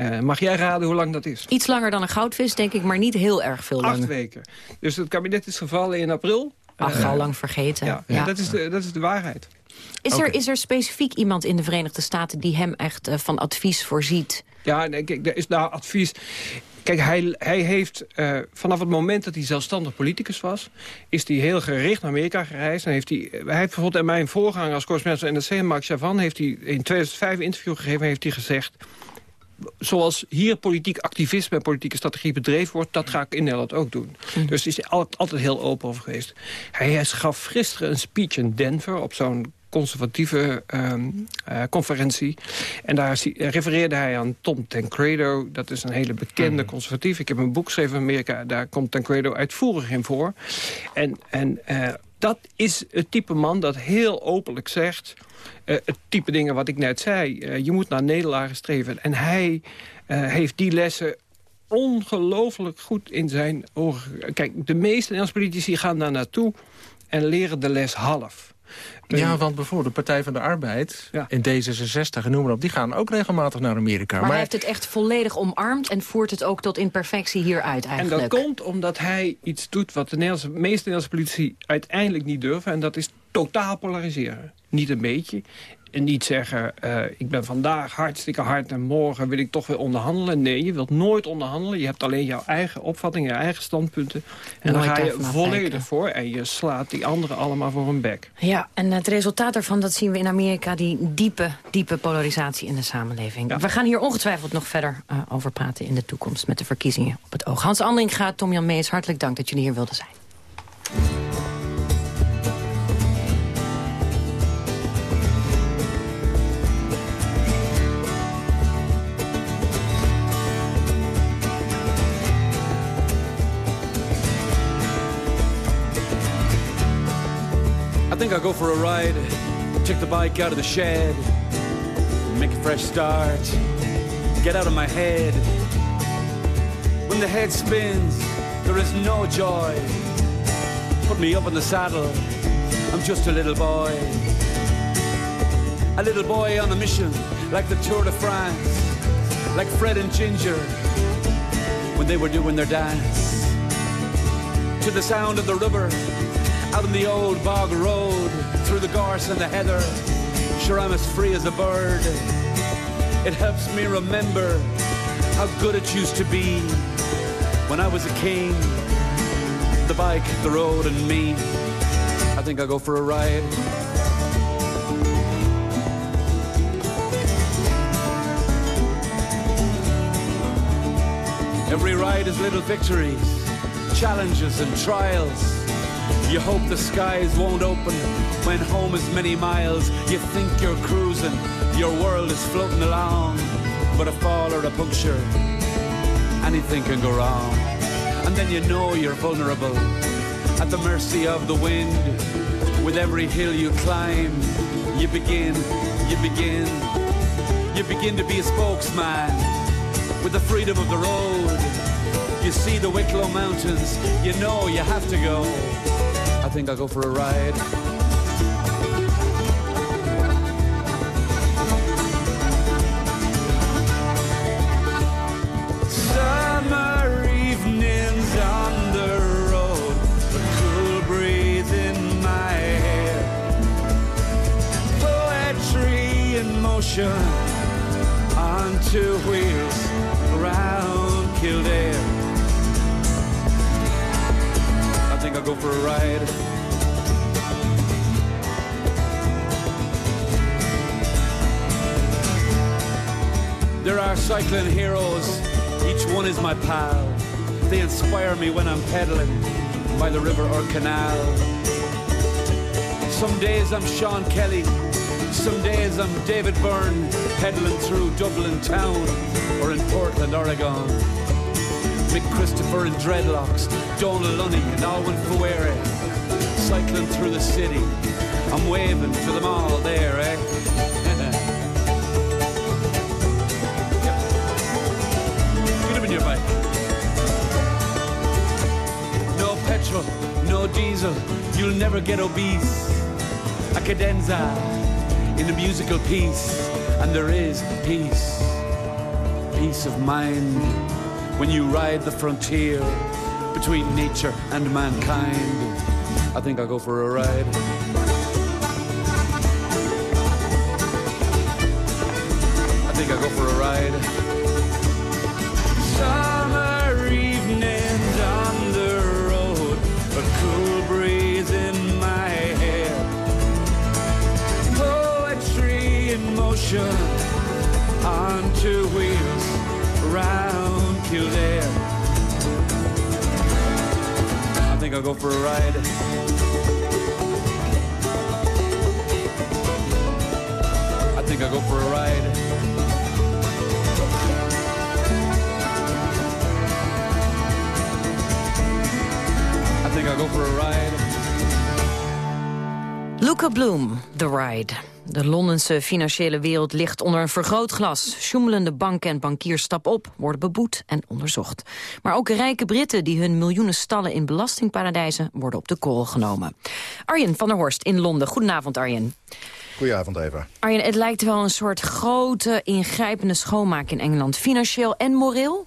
[SPEAKER 22] Uh, mag jij raden hoe lang dat is?
[SPEAKER 6] Iets langer dan een goudvis, denk ik, maar niet heel erg veel langer.
[SPEAKER 22] Acht weken. Dus het kabinet is gevallen in april.
[SPEAKER 6] Ach, uh, al lang vergeten.
[SPEAKER 22] Ja, ja. Dat, is de, dat is de waarheid.
[SPEAKER 6] Is, er, is er specifiek iemand in de Verenigde Staten die hem echt uh, van advies voorziet?
[SPEAKER 22] Ja, nee, kijk, er is nou advies... Kijk, hij, hij heeft uh, vanaf het moment dat hij zelfstandig politicus was... is hij heel gericht naar Amerika gereisd. En heeft hij, hij heeft bijvoorbeeld in mijn voorganger als correspondent van NRC... Mark Chavan, heeft hij in 2005 een interview gegeven... heeft hij gezegd zoals hier politiek activisme en politieke strategie bedreven wordt... dat ga ik in Nederland ook doen. Mm. Dus is hij altijd heel open over geweest. Hij gaf gisteren een speech in Denver op zo'n conservatieve um, uh, conferentie. En daar refereerde hij aan Tom Tancredo. Dat is een hele bekende mm. conservatief. Ik heb een boek geschreven in Amerika. Daar komt Tancredo uitvoerig in voor. En, en uh, dat is het type man dat heel openlijk zegt... Uh, het type dingen wat ik net zei. Uh, je moet naar nederlagen streven. En hij uh, heeft die lessen ongelooflijk goed in zijn ogen. Kijk, de meeste Nederlandse politici gaan daar naartoe en leren de les half.
[SPEAKER 21] Ja, want bijvoorbeeld de Partij van de Arbeid en D66 en noem maar op... die gaan ook regelmatig naar Amerika.
[SPEAKER 6] Maar, hij heeft het echt volledig omarmd en voert het ook tot in perfectie hieruit eigenlijk.
[SPEAKER 22] En dat komt omdat hij iets doet wat de Nederlandse, meeste Nederlandse politici uiteindelijk niet durven. En dat is totaal polariseren. Niet een beetje. En niet zeggen, uh, ik ben vandaag hartstikke hard en morgen wil ik toch weer onderhandelen. Nee, je wilt nooit onderhandelen. Je hebt alleen jouw eigen opvatting, je eigen standpunten. En dan ga je volledig voor en je slaat die anderen allemaal voor een bek.
[SPEAKER 6] Ja, en het resultaat daarvan dat zien we in Amerika. Die diepe, diepe polarisatie in de samenleving. We gaan hier ongetwijfeld nog verder uh, over praten in de toekomst... met de verkiezingen op het oog. Hans Andring gaat, Tom-Jan Mees, hartelijk dank dat jullie hier wilden zijn.
[SPEAKER 23] I'll go for a ride, take the bike out of the shed, make a fresh start, get out of my head. When the head spins, there is no joy. Put me up in the saddle, I'm just a little boy. A little boy on a mission, like the Tour de France, like Fred and Ginger, when they were doing their dance. To the sound of the rubber out on the old bog road, through the gorse and the heather, sure I'm as free as a bird. It helps me remember how good it used to be when I was a king. The bike, the road, and me. I think I'll go for a ride. Every ride is little victories, challenges, and trials. You hope the skies won't open when home is many miles. You think you're cruising, your world is floating along. But a fall or a puncture, anything can go wrong. And then you know you're vulnerable, at the mercy of the wind. With every hill you climb, you begin, you begin, you begin to be a spokesman with the freedom of the road. You see the Wicklow Mountains, you know you have to go. I think I'll go for a ride. Summer evenings on the road, a cool breeze in my hair. Poetry in motion on two wheels around Kildare. I think I'll go for a ride. There are cycling heroes, each one is my pal. They inspire me when I'm pedaling by the river or canal. Some days I'm Sean Kelly, some days I'm David Byrne, pedaling through Dublin town or in Portland, Oregon. Mick Christopher in dreadlocks, Donald Lunny and Alwyn Fuere, cycling through the city. I'm waving to them all there, eh? Bike. No petrol, no diesel, you'll never get obese. A cadenza in a musical piece, and there is peace, peace of mind when you ride the frontier between nature and mankind. I think I'll go for a ride. For a ride. I think I'll go for a ride. I think I'll go for a ride.
[SPEAKER 6] Luca Bloom, The Ride. De Londense financiële wereld ligt onder een vergrootglas. Sjoemelende banken en bankiers stap op, worden beboet en onderzocht. Maar ook rijke Britten die hun miljoenen stallen in belastingparadijzen... worden op de korrel genomen. Arjen van der Horst in Londen. Goedenavond, Arjen.
[SPEAKER 24] Goedenavond, Eva.
[SPEAKER 6] Arjen, het lijkt wel een soort grote, ingrijpende schoonmaak in Engeland. Financieel en moreel?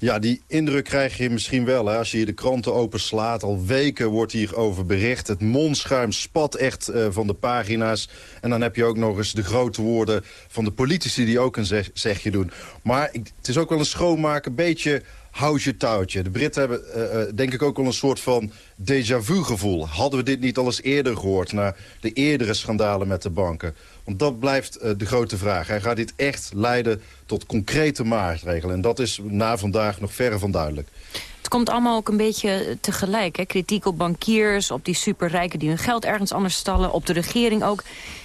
[SPEAKER 24] Ja, die indruk krijg je misschien wel. Hè? Als je hier de kranten openslaat, al weken wordt hierover bericht. Het mondschuim spat echt uh, van de pagina's. En dan heb je ook nog eens de grote woorden van de politici... die ook een zeg zegje doen. Maar ik, het is ook wel een schoonmaak, een beetje houd je touwtje. De Britten hebben uh, denk ik ook wel een soort van déjà vu gevoel. Hadden we dit niet al eens eerder gehoord... na de eerdere schandalen met de banken? Want dat blijft uh, de grote vraag. Hij gaat dit echt leiden tot concrete maatregelen. En dat is na vandaag nog verre van duidelijk.
[SPEAKER 6] Het komt allemaal ook een beetje tegelijk. Hè? Kritiek op bankiers, op die superrijken die hun geld ergens anders stallen... op de regering ook.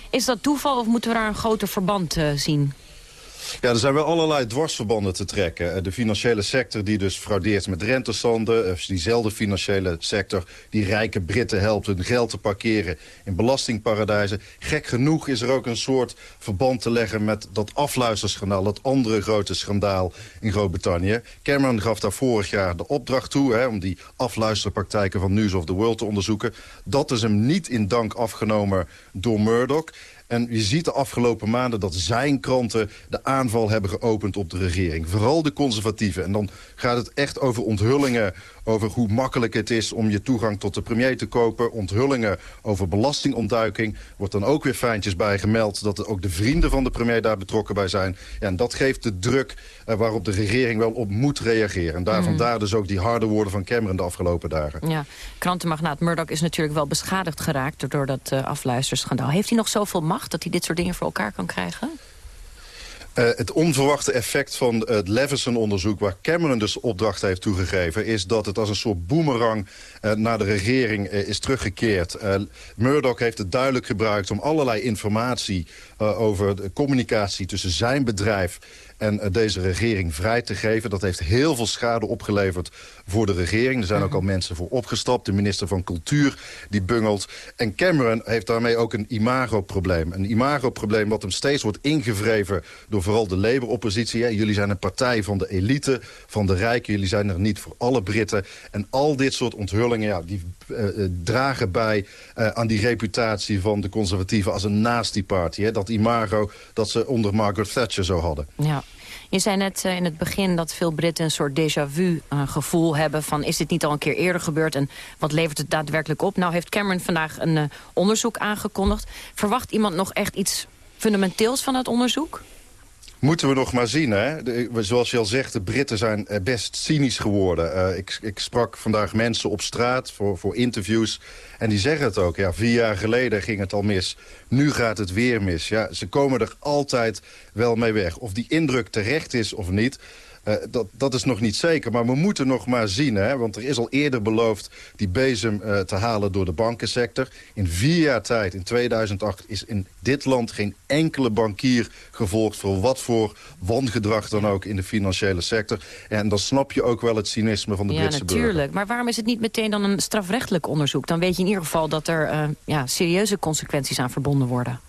[SPEAKER 6] Is dat toeval of moeten we daar een groter verband uh, zien?
[SPEAKER 24] Ja, er zijn wel allerlei dwarsverbanden te trekken. Eh, de financiële sector die dus fraudeert met rentestanden. Eh, diezelfde financiële sector die rijke Britten helpt hun geld te parkeren in belastingparadijzen. Gek genoeg is er ook een soort verband te leggen met dat afluisterschandaal. Dat andere grote schandaal in Groot-Brittannië. Cameron gaf daar vorig jaar de opdracht toe hè, om die afluisterpraktijken van News of the World te onderzoeken. Dat is hem niet in dank afgenomen door Murdoch. En je ziet de afgelopen maanden dat zijn kranten de aanval hebben geopend op de regering. Vooral de conservatieven. En dan gaat het echt over onthullingen over hoe makkelijk het is om je toegang tot de premier te kopen. Onthullingen over belastingontduiking. Wordt dan ook weer fijntjes bij gemeld dat ook de vrienden van de premier daar betrokken bij zijn. Ja, en dat geeft de druk waarop de regering wel op moet reageren. En daar, mm. vandaar dus ook die harde woorden van Cameron de afgelopen dagen.
[SPEAKER 6] Ja, krantenmagnaat Murdoch is natuurlijk wel beschadigd geraakt door dat uh, afluisterschandaal. Heeft hij nog zoveel macht dat hij dit soort dingen voor elkaar kan krijgen?
[SPEAKER 24] Uh, het onverwachte effect van het Leveson-onderzoek... waar Cameron dus opdracht heeft toegegeven... is dat het als een soort boemerang uh, naar de regering uh, is teruggekeerd. Murdoch heeft het duidelijk gebruikt om allerlei informatie... over de communicatie tussen zijn bedrijf en uh, deze regering vrij te geven. Dat heeft heel veel schade opgeleverd voor de regering. Er zijn ook al mensen voor opgestapt. De minister van Cultuur die bungelt. En Cameron heeft daarmee ook een imagoprobleem. Een imagoprobleem wat hem steeds wordt ingevreven... door vooral de Labour-oppositie. Jullie zijn een partij van de elite, van de rijken. Jullie zijn er niet voor alle Britten. En al dit soort onthullingen ja, die dragen bij uh, aan die reputatie van de conservatieven... als een nasty party. Hè? Dat imago dat ze onder Margaret Thatcher zo hadden.
[SPEAKER 6] Ja. Je zei net in het begin dat veel Britten een soort déjà vu gevoel hebben... van is dit niet al een keer eerder gebeurd en wat levert het daadwerkelijk op? Nou heeft Cameron vandaag een onderzoek aangekondigd. Verwacht iemand nog echt iets fundamenteels van het onderzoek?
[SPEAKER 24] Moeten we nog maar zien. Hè? Zoals je al zegt, de Britten zijn best cynisch geworden. Uh, ik, ik, sprak vandaag mensen op straat voor, voor interviews. En die zeggen het ook. Ja, vier jaar geleden ging het al mis. Nu gaat het weer mis. Ja, ze komen er altijd wel mee weg. Of die indruk terecht is of niet... Uh, dat, dat is nog niet zeker, maar we moeten nog maar zien. Hè? Want er is al eerder beloofd die bezem uh, te halen door de bankensector. In vier jaar tijd, in 2008, is in dit land geen enkele bankier gevolgd... voor wat voor wangedrag dan ook in de financiële sector. En dan snap je ook wel het cynisme van de
[SPEAKER 6] ja,
[SPEAKER 24] Britse burger.
[SPEAKER 6] natuurlijk. Maar waarom is het niet meteen dan een strafrechtelijk onderzoek? Dan weet je in ieder geval dat er uh, ja, serieuze consequenties aan verbonden worden.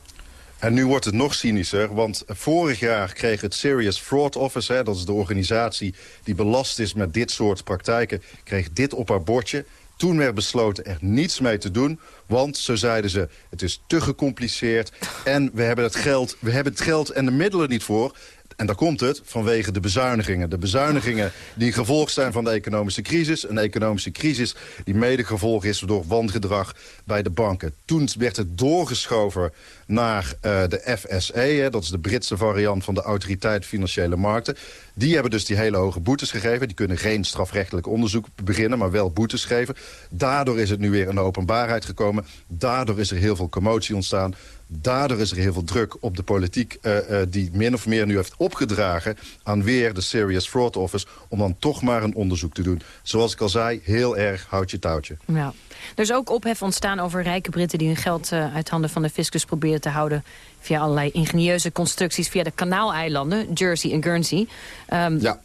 [SPEAKER 24] En nu wordt het nog cynischer, want vorig jaar kreeg het Serious Fraud Office... Hè, dat is de organisatie die belast is met dit soort praktijken... kreeg dit op haar bordje. Toen werd besloten er niets mee te doen, want, zo zeiden ze... het is te gecompliceerd en we hebben het geld, we hebben het geld en de middelen niet voor... En daar komt het vanwege de bezuinigingen. De bezuinigingen die gevolg zijn van de economische crisis. Een economische crisis die mede gevolg is door wangedrag bij de banken. Toen werd het doorgeschoven naar uh, de FSA. Hè, dat is de Britse variant van de Autoriteit Financiële Markten. Die hebben dus die hele hoge boetes gegeven. Die kunnen geen strafrechtelijk onderzoek beginnen, maar wel boetes geven. Daardoor is het nu weer in de openbaarheid gekomen. Daardoor is er heel veel commotie ontstaan. Daardoor is er heel veel druk op de politiek... Uh, uh, die min of meer nu heeft opgedragen aan weer de Serious Fraud Office... om dan toch maar een onderzoek te doen. Zoals ik al zei, heel erg houd je touwtje.
[SPEAKER 6] Ja. Er is ook ophef ontstaan over rijke Britten... die hun geld uh, uit handen van de fiscus proberen te houden... via allerlei ingenieuze constructies via de kanaaleilanden, Jersey en Guernsey. Um,
[SPEAKER 24] ja.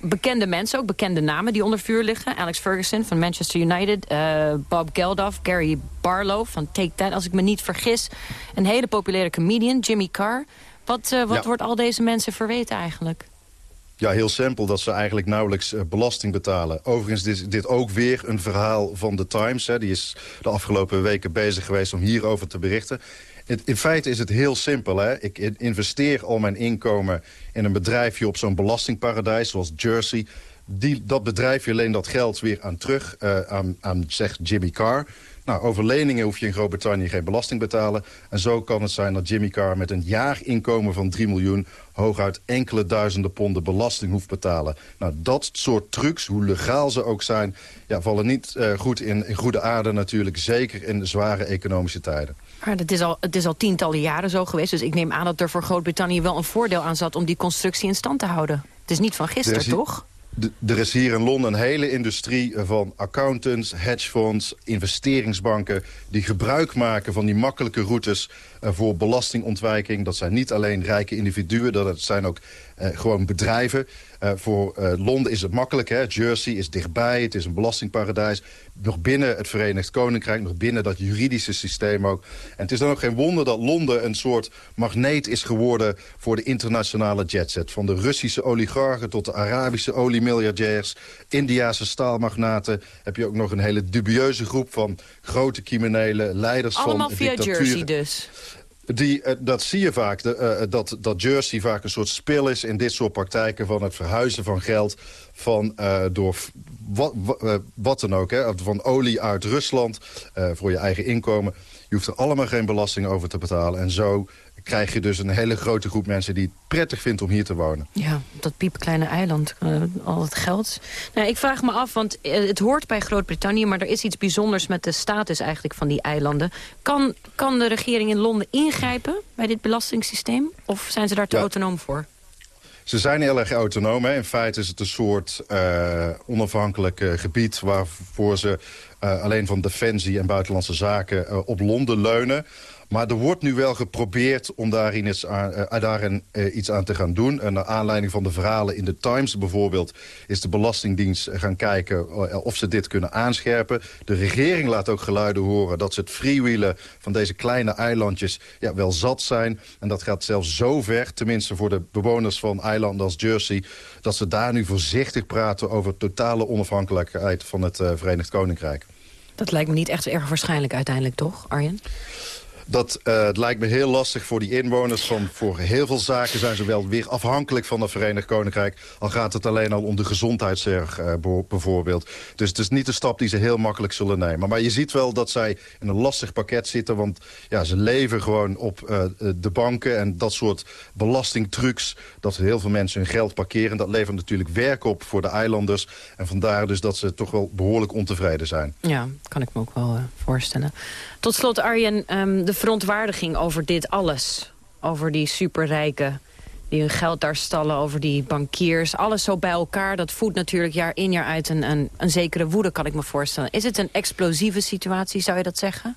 [SPEAKER 6] Bekende mensen, ook bekende namen die onder vuur liggen. Alex Ferguson van Manchester United, uh, Bob Geldof, Gary Barlow van Take That, als ik me niet vergis. Een hele populaire comedian, Jimmy Carr. Wat, uh, wat wordt al deze mensen verweten eigenlijk?
[SPEAKER 24] Ja, heel simpel dat ze eigenlijk nauwelijks uh, belasting betalen. Overigens is dit ook weer een verhaal van The Times. Hè. Die is de afgelopen weken bezig geweest om hierover te berichten. In feite is het heel simpel. Hè. Ik investeer al mijn inkomen in een bedrijfje op zo'n belastingparadijs... zoals Jersey. Die, dat bedrijfje leent dat geld weer aan terug uh, aan, aan, zegt Jimmy Carr... Nou, over leningen hoef je in Groot-Brittannië geen belasting betalen. En zo kan het zijn dat Jimmy Carr met een jaarinkomen van 3 miljoen... hooguit enkele duizenden ponden belasting hoeft betalen. Nou, dat soort trucs, hoe legaal ze ook zijn... Ja, vallen niet uh, goed in, in goede aarde natuurlijk. Zeker in zware economische tijden.
[SPEAKER 6] Maar het is, al, het is al tientallen jaren zo geweest. Dus ik neem aan dat er voor Groot-Brittannië wel een voordeel aan zat... om die constructie in stand te houden. Het is niet van gisteren, toch?
[SPEAKER 24] er is hier in Londen een hele industrie van accountants, hedgefonds, investeringsbanken... die gebruik maken van die makkelijke routes voor belastingontwijking. Dat zijn niet alleen rijke individuen, dat zijn ook uh, gewoon bedrijven. Uh, voor Londen is het makkelijk. Hè? Jersey is dichtbij, het is een belastingparadijs. Nog binnen het Verenigd Koninkrijk, nog binnen dat juridische systeem ook. En het is dan ook geen wonder dat Londen een soort magneet is geworden... voor de internationale jetset. Van de Russische oligarchen tot de Arabische oliemiljardairs... Indiase staalmagnaten. Heb je ook nog een hele dubieuze groep van grote criminelen... leiders
[SPEAKER 6] Allemaal
[SPEAKER 24] van
[SPEAKER 6] via Jersey dus?
[SPEAKER 24] Die, uh, dat zie je vaak, de, uh, dat, dat Jersey vaak een soort spil is in dit soort praktijken... van het verhuizen van geld van, door wat, wat, dan ook. Hè, van olie uit Rusland voor je eigen inkomen. Je hoeft er allemaal geen belasting over te betalen. En zo krijg je dus een hele grote groep mensen die het prettig vindt om hier te wonen.
[SPEAKER 6] Ja, dat piepkleine eiland, uh, al het geld. Nou, ik vraag me af, want uh, het hoort bij Groot-Brittannië... maar er is iets bijzonders met de status eigenlijk van die eilanden. Kan, kan de regering in Londen ingrijpen bij dit belastingssysteem? Of zijn ze daar te ja. autonoom voor?
[SPEAKER 24] Ze zijn heel erg autonoom. Hè. In feite is het een soort uh, onafhankelijk uh, gebied... waarvoor ze uh, alleen van defensie en buitenlandse zaken op Londen leunen. Maar er wordt nu wel geprobeerd om daarin iets aan, daarin, uh, iets aan te gaan doen. En naar aanleiding van de verhalen in de Times bijvoorbeeld... is de Belastingdienst gaan kijken uh, of ze dit kunnen aanscherpen. De regering laat ook geluiden horen dat ze het freewheelen... van deze kleine eilandjes ja, wel zat zijn. En dat gaat zelfs zo ver, tenminste voor de bewoners van eilanden als Jersey... dat ze daar nu voorzichtig praten over totale onafhankelijkheid van het Verenigd Koninkrijk.
[SPEAKER 6] Dat lijkt me niet echt erg waarschijnlijk uiteindelijk, toch, Arjen?
[SPEAKER 24] Dat uh, het lijkt me heel lastig voor die inwoners. Van, voor heel veel zaken zijn ze wel weer afhankelijk van het Verenigd Koninkrijk. Al gaat het alleen al om de gezondheidszorg uh, bijvoorbeeld. Dus het is niet de stap die ze heel makkelijk zullen nemen. Maar je ziet wel dat zij in een lastig pakket zitten. Want ja, ze leven gewoon op uh, de banken en dat soort belastingtrucs. Dat heel veel mensen hun geld parkeren. Dat levert natuurlijk werk op voor de eilanders. En vandaar dus dat ze toch wel behoorlijk ontevreden zijn.
[SPEAKER 6] Ja, kan ik me ook wel voorstellen. Tot slot, Arjen, um, de verontwaardiging over dit alles. Over die superrijken die hun geld daar stallen, over die bankiers. Alles zo bij elkaar, dat voedt natuurlijk jaar in jaar uit een, een, een zekere woede, kan ik me voorstellen. Is het een explosieve situatie, zou je dat zeggen?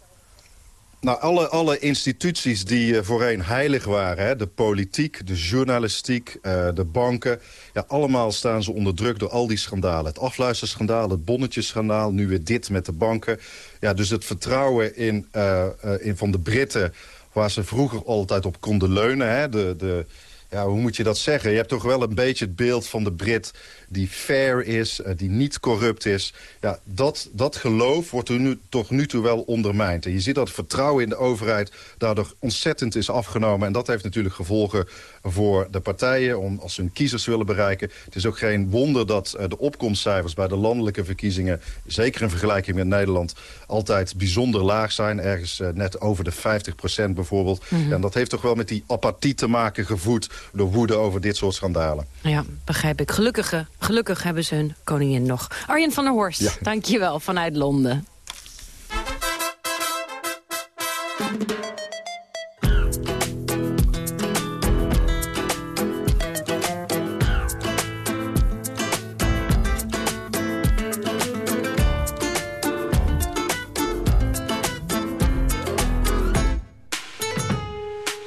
[SPEAKER 24] Nou, alle, alle instituties die uh, voorheen heilig waren... Hè, de politiek, de journalistiek, uh, de banken... Ja, allemaal staan ze onder druk door al die schandalen. Het afluisterschandaal, het bonnetjesschandaal, nu weer dit met de banken. Ja, dus het vertrouwen in, uh, in van de Britten... waar ze vroeger altijd op konden leunen... Hè, de, de, ja, hoe moet je dat zeggen? Je hebt toch wel een beetje het beeld van de Brit die fair is, uh, die niet corrupt is. Ja, dat, dat geloof wordt er nu, toch nu toe wel ondermijnd. En je ziet dat het vertrouwen in de overheid daardoor ontzettend is afgenomen. En dat heeft natuurlijk gevolgen voor de partijen om, als ze hun kiezers willen bereiken. Het is ook geen wonder dat uh, de opkomstcijfers bij de landelijke verkiezingen... zeker in vergelijking met Nederland, altijd bijzonder laag zijn. Ergens uh, net over de 50 procent bijvoorbeeld. Mm -hmm. En dat heeft toch wel met die apathie te maken gevoed... door woede over dit soort schandalen.
[SPEAKER 6] Ja, begrijp ik. Gelukkige Gelukkig hebben ze hun koningin nog. Arjen van der Horst, ja. dankjewel vanuit Londen.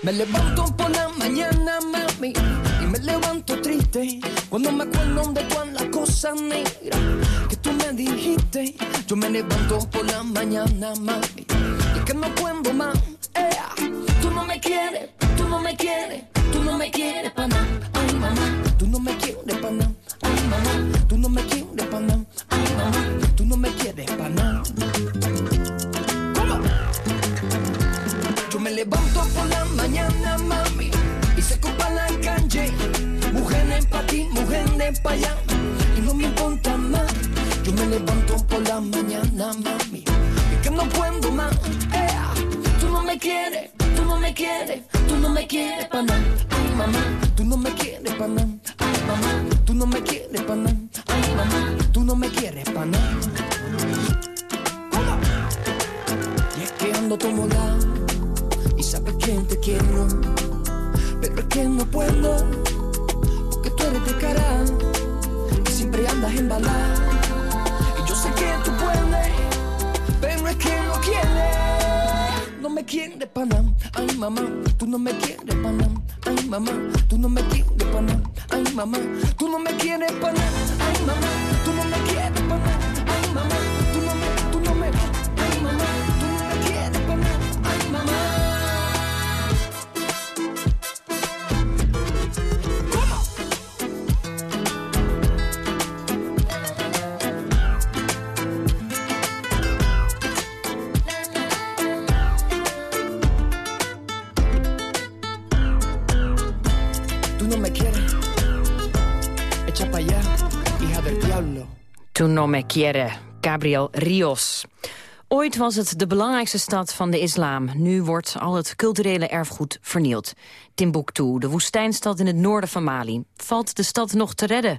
[SPEAKER 25] Me levanto de todas las cosas negras que tú me dijiste. Yo me levanto por la mañana, mami, y que no puedo más. Eh, tú no me quieres, tú no me quieres, tú no me quieres para nada. Y no me importa más. Yo me levanto por la mañana, mami, y que no puedo más. Eh, tú no me quieres, tú no me quieres, tú no me quieres pa' nada. Ay, mamá, tú no me quieres pa' nada. Ay, mamá, tú no me quieres pa' nada. Ay, mamá, tú no me quieres. Y es que ando todo y sabes que te quiero, pero es que no puedo, Ay mamá, tú no me quieres pa' nada. Ay mamá, tú no me quieres pa' nada. Ay mamá, tú no me quieres pa' nada. Ay mamá, tú no me quieres pa' nada. Ay mamá,
[SPEAKER 6] Tu no me quiere, Gabriel Rios. Ooit was het de belangrijkste stad van de islam. Nu wordt al het culturele erfgoed vernield. Timbuktu, de woestijnstad in het noorden van Mali. Valt de stad nog te redden?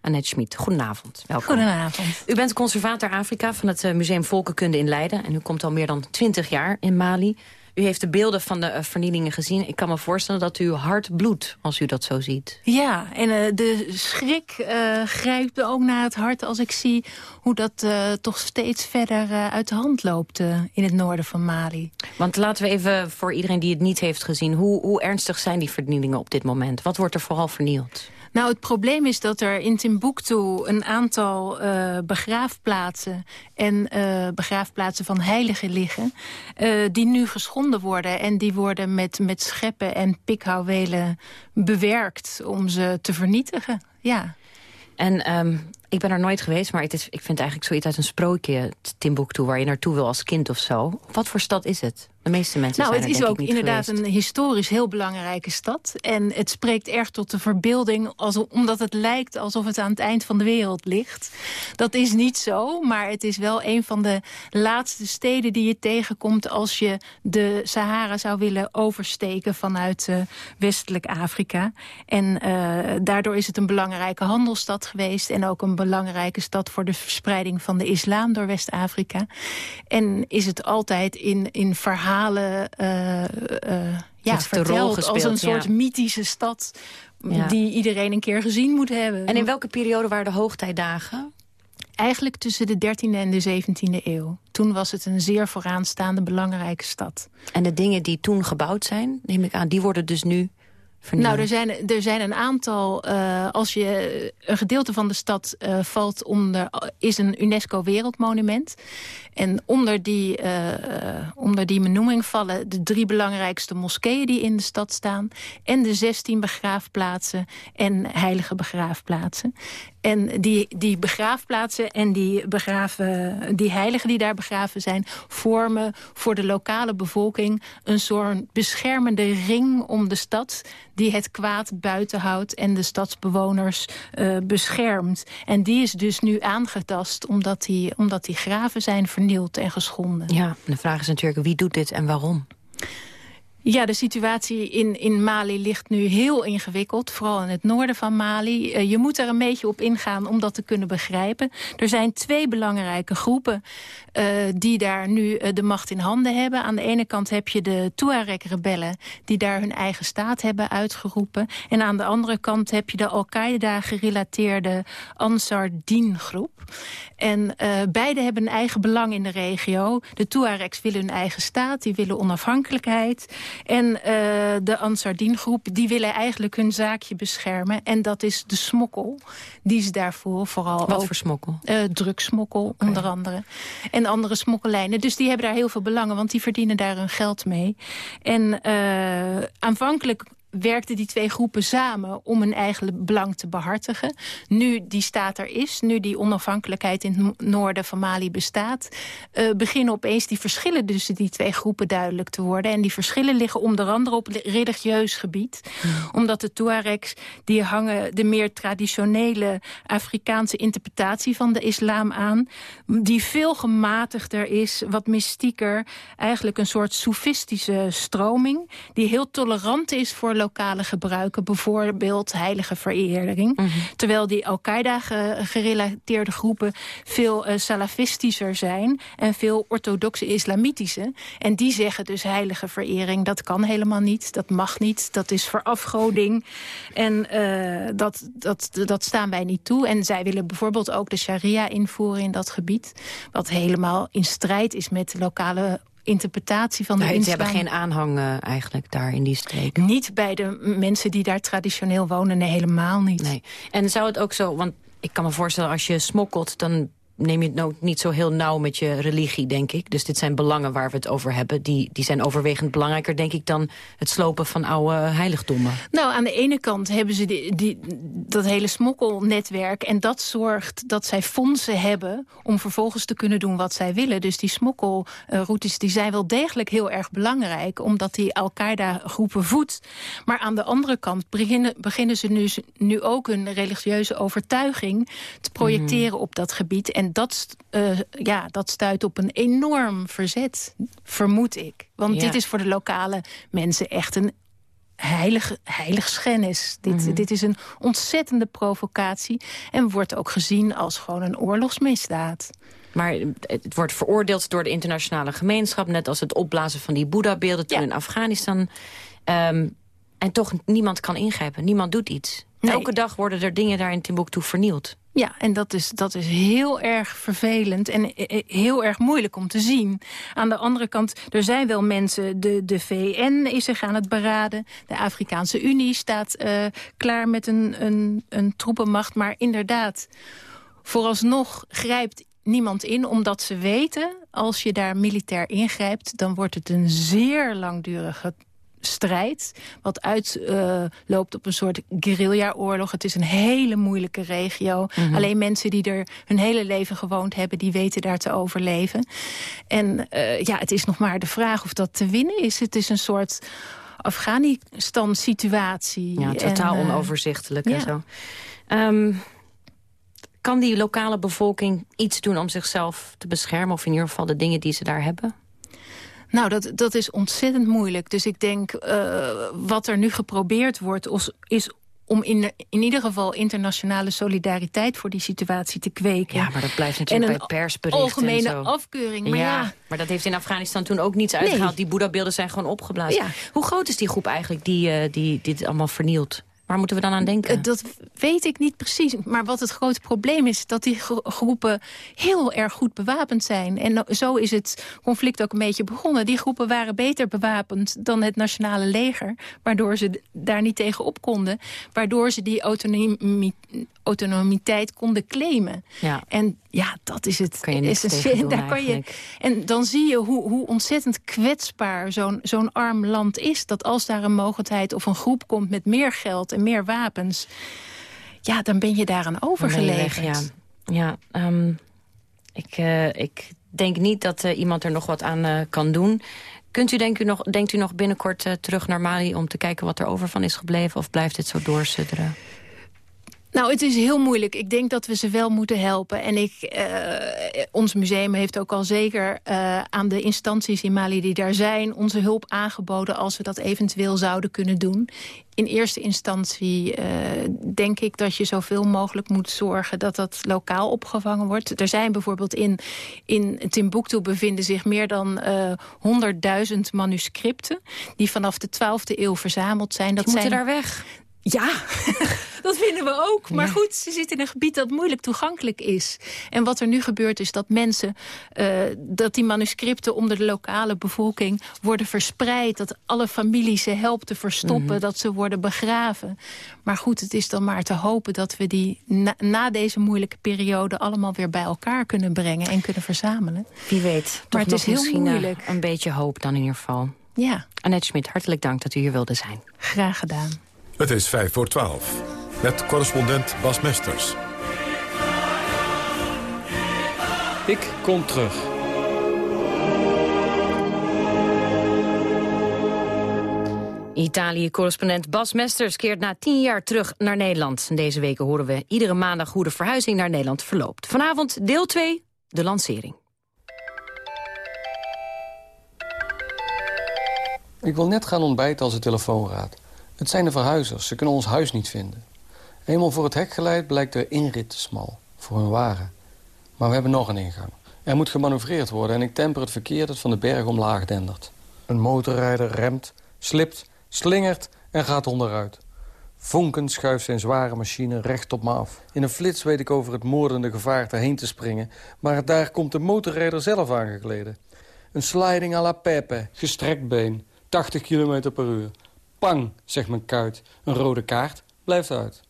[SPEAKER 6] Annette Schmid, goedenavond. Welkom.
[SPEAKER 26] Goedenavond.
[SPEAKER 6] U bent conservator Afrika van het eh, Museum Volkenkunde in Leiden. En u komt al meer dan twintig jaar in Mali. U heeft de beelden van de eh, vernielingen gezien. Ik kan me voorstellen dat uw hart bloedt als u dat zo ziet.
[SPEAKER 26] Ja, en eh, de schrik eh, grijpt ook naar het hart als ik zie hoe dat toch steeds verder uit de hand loopt in het noorden van Mali.
[SPEAKER 6] Want laten we even voor iedereen die het niet heeft gezien... hoe, hoe ernstig zijn die vernielingen op dit moment? Wat wordt er vooral vernield?
[SPEAKER 26] Nou, het probleem is dat er in Timbuktu een aantal eh, begraafplaatsen... en eh, begraafplaatsen van heiligen liggen... eh, die nu geschonden worden. En die worden met, met scheppen en pikhouwelen bewerkt om ze te vernietigen. Ja.
[SPEAKER 6] En ehm, ik ben er nooit geweest, maar het is, ik vind eigenlijk zoiets uit een sprookje... Timbuktu, waar je naartoe wil als kind of zo. Wat voor stad is het? De meeste mensen
[SPEAKER 26] Nou,
[SPEAKER 6] zijn
[SPEAKER 26] het is ook inderdaad
[SPEAKER 6] geweest.
[SPEAKER 26] een historisch heel belangrijke stad. En het spreekt erg tot de verbeelding, als, omdat het lijkt alsof het aan het eind van de wereld ligt. Dat is niet zo, maar het is wel een van de laatste steden die je tegenkomt als je de Sahara zou willen oversteken vanuit eh, westelijk Afrika. En eh, daardoor is het een belangrijke handelsstad geweest en ook een belangrijke stad voor de verspreiding van de islam door West-Afrika. En is het altijd in, in verhalen eh, eh, ja, verteld als een soort
[SPEAKER 6] ja.
[SPEAKER 26] mythische stad
[SPEAKER 6] Ja.
[SPEAKER 26] die iedereen een keer gezien moet hebben.
[SPEAKER 6] En in welke periode waren de hoogtijdagen?
[SPEAKER 26] Eigenlijk tussen de 13e en de 17e eeuw. Toen was het een zeer vooraanstaande belangrijke stad.
[SPEAKER 6] En de dingen die toen gebouwd zijn, neem ik aan, die worden dus nu vernield.
[SPEAKER 26] Nou, er zijn, er zijn een aantal... eh, als je een gedeelte van de stad valt onder... is een UNESCO-wereldmonument. En onder die, eh, onder die benoeming vallen de drie belangrijkste moskeeën... die in de stad staan. En de 16 begraafplaatsen en heilige begraafplaatsen. En die, die begraafplaatsen en die, begraven, die heiligen die daar begraven zijn... vormen voor de lokale bevolking een soort beschermende ring om de stad... die het kwaad buiten houdt en de stadsbewoners eh, beschermt. En die is dus nu aangetast omdat die, omdat die graven zijn vernield en geschonden.
[SPEAKER 6] Ja, de vraag is natuurlijk wie doet dit en waarom?
[SPEAKER 26] Ja, de situatie in, in Mali ligt nu heel ingewikkeld. Vooral in het noorden van Mali. Eh, je moet er een beetje op ingaan om dat te kunnen begrijpen. Er zijn twee belangrijke groepen eh, die daar nu eh, de macht in handen hebben. Aan de ene kant heb je de Tuareg-rebellen... die daar hun eigen staat hebben uitgeroepen. En aan de andere kant heb je de Al-Qaeda-gerelateerde Ansar-Dien-groep. En eh, beide hebben een eigen belang in de regio. De Tuaregs willen hun eigen staat, die willen onafhankelijkheid. En uh, de Ansardin-groep, die willen eigenlijk hun zaakje beschermen. En dat is de smokkel, die ze daarvoor vooral
[SPEAKER 6] Wat voor smokkel?
[SPEAKER 26] Uh, drugsmokkel, onder andere. En andere smokkellijnen. Dus die hebben daar heel veel belangen, want die verdienen daar hun geld mee. En uh, aanvankelijk werkten die twee groepen samen om hun eigen belang te behartigen. Nu die staat er is, nu die onafhankelijkheid in het noorden van Mali bestaat... Uh, beginnen opeens die verschillen tussen die twee groepen duidelijk te worden. En die verschillen liggen onder andere op religieus gebied. Hmm. Omdat de Tuaregs, die hangen de meer traditionele Afrikaanse interpretatie van de islam aan. Die veel gematigder is, wat mystieker. Eigenlijk een soort soefistische stroming. Die heel tolerant is voor lokale gebruiken. Bijvoorbeeld heilige verering. Mm -hmm. Terwijl die Al-Qaeda-gerelateerde groepen veel uh, salafistischer zijn. En veel orthodoxe islamitische. En die zeggen dus heilige verering. Dat kan helemaal niet. Dat mag niet. Dat is verafgoding. En uh, dat, dat, dat staan wij niet toe. En zij willen bijvoorbeeld ook de sharia invoeren in dat gebied. Wat helemaal in strijd is met de lokale interpretatie van de
[SPEAKER 6] nee. Ze hebben geen aanhang uh, eigenlijk daar in die streek.
[SPEAKER 26] Niet bij de mensen die daar traditioneel wonen, nee, helemaal niet.
[SPEAKER 6] Nee. En zou het ook zo, want ik kan me voorstellen als je smokkelt... dan neem je het nou niet zo heel nauw met je religie, denk ik. Dus dit zijn belangen waar we het over hebben. Die, die zijn overwegend belangrijker, denk ik, dan het slopen van oude heiligdommen.
[SPEAKER 26] Nou, aan de ene kant hebben ze die, die, dat hele smokkelnetwerk... en dat zorgt dat zij fondsen hebben om vervolgens te kunnen doen wat zij willen. Dus die smokkelroutes die zijn wel degelijk heel erg belangrijk... omdat die Al-Qaeda-groepen voedt. Maar aan de andere kant beginnen, beginnen ze nu, nu ook hun religieuze overtuiging... te projecteren mm. op dat gebied... En dat, uh, ja, dat stuit op een enorm verzet, vermoed ik. Want
[SPEAKER 6] Ja.
[SPEAKER 26] dit is voor de lokale mensen echt een heilig, heilig schennis. Dit,
[SPEAKER 6] Mhm.
[SPEAKER 26] dit is een ontzettende provocatie. En wordt ook gezien als gewoon een oorlogsmisdaad.
[SPEAKER 6] Maar het wordt veroordeeld door de internationale gemeenschap... net als het opblazen van die Boeddha-beelden toen in Afghanistan. Ehm, en toch niemand kan ingrijpen, niemand doet iets. Elke dag worden er dingen daar in Timbuktu vernield.
[SPEAKER 26] Ja, en dat is, dat is heel erg vervelend en eh, eh, heel erg moeilijk om te zien. Aan de andere kant, er zijn wel mensen, de, de VN is zich aan het beraden. De Afrikaanse Unie staat uh, klaar met een, een, een troepenmacht. Maar inderdaad, vooralsnog grijpt niemand in, omdat ze weten... als je daar militair ingrijpt, dan wordt het een zeer langdurige strijd. Wat uitloopt op een soort guerrilla-oorlog. Het is een hele moeilijke regio.
[SPEAKER 6] Mhm.
[SPEAKER 26] Alleen mensen die er hun hele leven gewoond hebben... die weten daar te overleven. En uh, ja, het is nog maar de vraag of dat te winnen is. Het is een soort Afghanistan-situatie.
[SPEAKER 6] Ja, totaal
[SPEAKER 26] En, uh,
[SPEAKER 6] onoverzichtelijk
[SPEAKER 26] ja.
[SPEAKER 6] en zo. Um, kan die lokale bevolking iets doen om zichzelf te beschermen... of in ieder geval de dingen die ze daar hebben?
[SPEAKER 26] Nou, dat, dat is ontzettend moeilijk. Dus ik denk, uh, wat er nu geprobeerd wordt... Is, is om in, in ieder geval internationale solidariteit voor die situatie te kweken.
[SPEAKER 6] Ja, maar dat blijft natuurlijk
[SPEAKER 26] en
[SPEAKER 6] bij persberichten
[SPEAKER 26] algemene
[SPEAKER 6] en zo.
[SPEAKER 26] afkeuring. Maar ja, ja,
[SPEAKER 6] maar dat heeft in Afghanistan toen ook niets uitgehaald.
[SPEAKER 26] Nee.
[SPEAKER 6] Die Boeddha-beelden zijn gewoon opgeblazen.
[SPEAKER 26] Ja.
[SPEAKER 6] Hoe groot is die groep eigenlijk die, uh, die dit allemaal vernielt? Waar moeten we dan aan denken?
[SPEAKER 26] Uh, dat weet ik niet precies. Maar wat het grote probleem is, dat die gro groepen heel erg goed bewapend zijn. En zo is het conflict ook een beetje begonnen. Die groepen waren beter bewapend dan het nationale leger. Waardoor ze daar niet tegen op konden. Waardoor ze die autonomie, autonomiteit konden claimen.
[SPEAKER 6] Ja.
[SPEAKER 26] En ja, dat is het.
[SPEAKER 6] Kan je doen,
[SPEAKER 26] daar kan je. En dan zie je hoe, hoe ontzettend kwetsbaar zo'n zo'n arm land is. Dat als daar een mogendheid of een groep komt met meer geld en meer wapens... ja, dan ben je daaraan overgeleverd.
[SPEAKER 6] Ja, ja um, ik, uh, ik denk niet dat uh, iemand er nog wat aan uh, kan doen. Kunt u, denk u nog, denkt u nog binnenkort terug naar Mali... om te kijken wat er over van is gebleven? Of blijft dit zo doorsudderen?
[SPEAKER 26] Nou, het is heel moeilijk. Ik denk dat we ze wel moeten helpen. En ik, uh, ons museum heeft ook al zeker uh, aan de instanties in Mali die daar zijn... onze hulp aangeboden als we dat eventueel zouden kunnen doen. In eerste instantie uh, denk ik dat je zoveel mogelijk moet zorgen... dat dat lokaal opgevangen wordt. Er zijn bijvoorbeeld in, in Timbuktu bevinden zich meer dan uh, 100.000 manuscripten... die vanaf de 12e eeuw verzameld zijn.
[SPEAKER 6] Dat die moeten zijn, daar weg.
[SPEAKER 26] Ja, dat vinden we ook. Maar goed, ze zitten in een gebied dat moeilijk toegankelijk is. En wat er nu gebeurt is dat mensen... Uh, dat die manuscripten onder de lokale bevolking worden verspreid. Dat alle families ze helpen te verstoppen. Mhm. Dat ze worden begraven. Maar goed, het is dan maar te hopen dat we die na, na, deze moeilijke periode... allemaal weer bij elkaar kunnen brengen en kunnen verzamelen.
[SPEAKER 6] Wie weet. Maar het is heel eh, moeilijk. Een beetje hoop dan in ieder geval.
[SPEAKER 26] Ja.
[SPEAKER 6] Annette Schmidt, hartelijk dank dat u hier wilde zijn.
[SPEAKER 26] Graag gedaan.
[SPEAKER 5] Het is vijf voor twaalf. Met correspondent Bas Mesters.
[SPEAKER 22] Ik kom terug.
[SPEAKER 6] Italië-correspondent Bas Mesters keert na tien jaar terug naar Nederland. Deze weken horen we iedere maandag hoe de verhuizing naar Nederland verloopt. Vanavond deel 2, de lancering.
[SPEAKER 27] Ik wil net gaan ontbijten als de telefoon gaat. Het zijn de verhuizers, ze kunnen ons huis niet vinden. Eenmaal voor het hek geleid blijkt de inrit te smal, voor hun wagen. Maar we hebben nog een ingang. Er moet gemanoeuvreerd worden en ik temper het verkeer dat van de berg omlaag dendert. Een motorrijder remt, slipt, slingert en gaat onderuit. Vonken schuift zijn zware machine recht op me af. In een flits weet ik over het moordende gevaarte heen te springen... maar daar komt de motorrijder zelf aangekleden. Een sliding à la Pepe, gestrekt been, 80 km per uur. Pang, zegt mijn kuit. Een rode kaart blijft uit.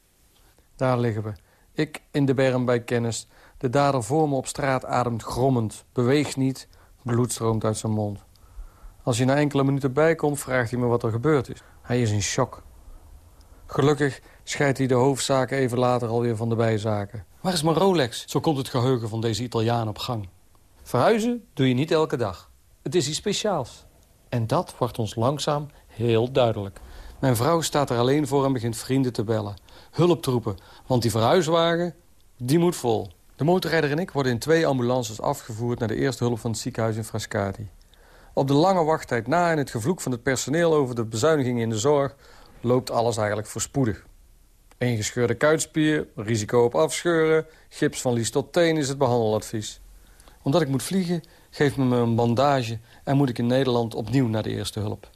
[SPEAKER 27] Daar liggen we. Ik in de berm bij kennis. De dader voor me op straat ademt grommend. Beweegt niet, bloed stroomt uit zijn mond. Als hij na enkele minuten bijkomt, vraagt hij me wat er gebeurd is. Hij is in shock. Gelukkig scheidt hij de hoofdzaken even later alweer van de bijzaken. Waar is mijn Rolex? Zo komt het geheugen van deze Italiaan op gang. Verhuizen doe je niet elke dag. Het is iets speciaals. En dat wordt ons langzaam heel duidelijk. Mijn vrouw staat er alleen voor en begint vrienden te bellen. Hulptroepen, want die verhuiswagen, die moet vol. De motorrijder en ik worden in twee ambulances afgevoerd... naar de eerste hulp van het ziekenhuis in Frascati. Op de lange wachttijd na en het gevloek van het personeel... over de bezuinigingen in de zorg... loopt alles eigenlijk voorspoedig. Eén gescheurde kuitspier, risico op afscheuren... gips van lies tot teen is het behandeladvies. Omdat ik moet vliegen, geeft men me een bandage... en moet ik in Nederland opnieuw naar de eerste hulp.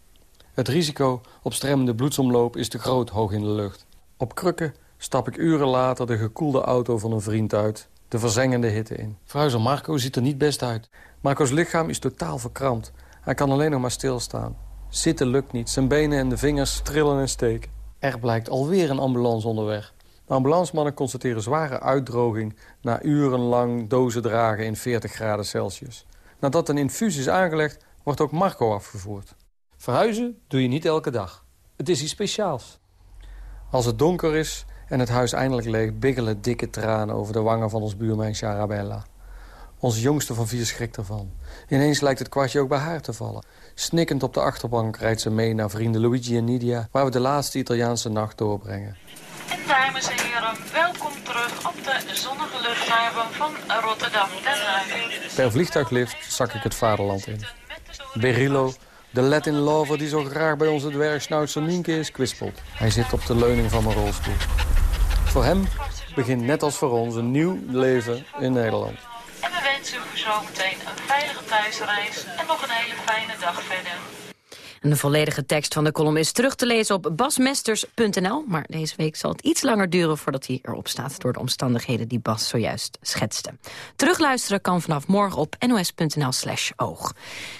[SPEAKER 27] Het risico op stremmende bloedsomloop is te groot hoog in de lucht. Op krukken stap ik uren later de gekoelde auto van een vriend uit... de verzengende hitte in. Fruizer Marco ziet er niet best uit. Marco's lichaam is totaal verkrampt. Hij kan alleen nog maar stilstaan. Zitten lukt niet. Zijn benen en de vingers trillen en steken. Er blijkt alweer een ambulance onderweg. De ambulancemannen constateren zware uitdroging... na urenlang dozen dragen in 40 graden Celsius. Nadat een infuus is aangelegd, wordt ook Marco afgevoerd. Verhuizen doe je niet elke dag. Het is iets speciaals. Als het donker is en het huis eindelijk leeg... biggelen dikke tranen over de wangen van ons buurmeisje Charabella. Onze jongste van vier schrikt ervan. Ineens lijkt het kwartje ook bij haar te vallen. Snikkend op de achterbank rijdt ze mee naar vrienden Luigi en Nidia... waar we de laatste Italiaanse nacht doorbrengen.
[SPEAKER 28] En dames en heren, welkom terug op de zonnige luchthaven van Rotterdam-Den Haag.
[SPEAKER 27] Per vliegtuiglift zak ik het vaderland in. Berillo de Latin lover die zo graag bij onze dwergsnauzer Nienke is, kwispelt. Hij zit op de leuning van mijn rolstoel. Voor hem begint net als voor ons een nieuw leven in Nederland.
[SPEAKER 28] En we wensen u voor zometeen een veilige thuisreis en nog een hele fijne dag verder.
[SPEAKER 6] En de volledige tekst van de column is terug te lezen op basmesters.nl. Maar deze week zal het iets langer duren voordat hij erop staat... door de omstandigheden die Bas zojuist schetste. Terugluisteren kan vanaf morgen op nos.nl slash oog.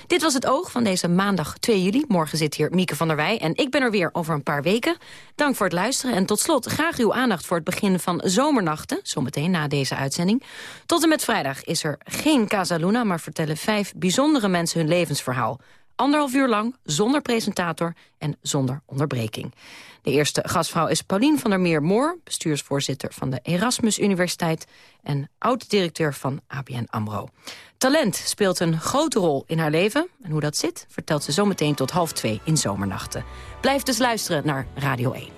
[SPEAKER 6] Dit was het Oog van deze maandag 2 juli. Morgen zit hier Mieke van der Wij en ik ben er weer over een paar weken. Dank voor het luisteren en tot slot graag uw aandacht... voor het begin van Zomernachten, zometeen na deze uitzending. Tot en met vrijdag is er geen Casa Luna... maar vertellen vijf bijzondere mensen hun levensverhaal anderhalf uur lang, zonder presentator en zonder onderbreking. De eerste gastvrouw is Paulien van der Meer-Moor... bestuursvoorzitter van de Erasmus Universiteit... en oud-directeur van ABN AMRO. Talent speelt een grote rol in haar leven. En hoe dat zit, vertelt ze zometeen tot half twee in Zomernachten. Blijf dus luisteren naar Radio 1.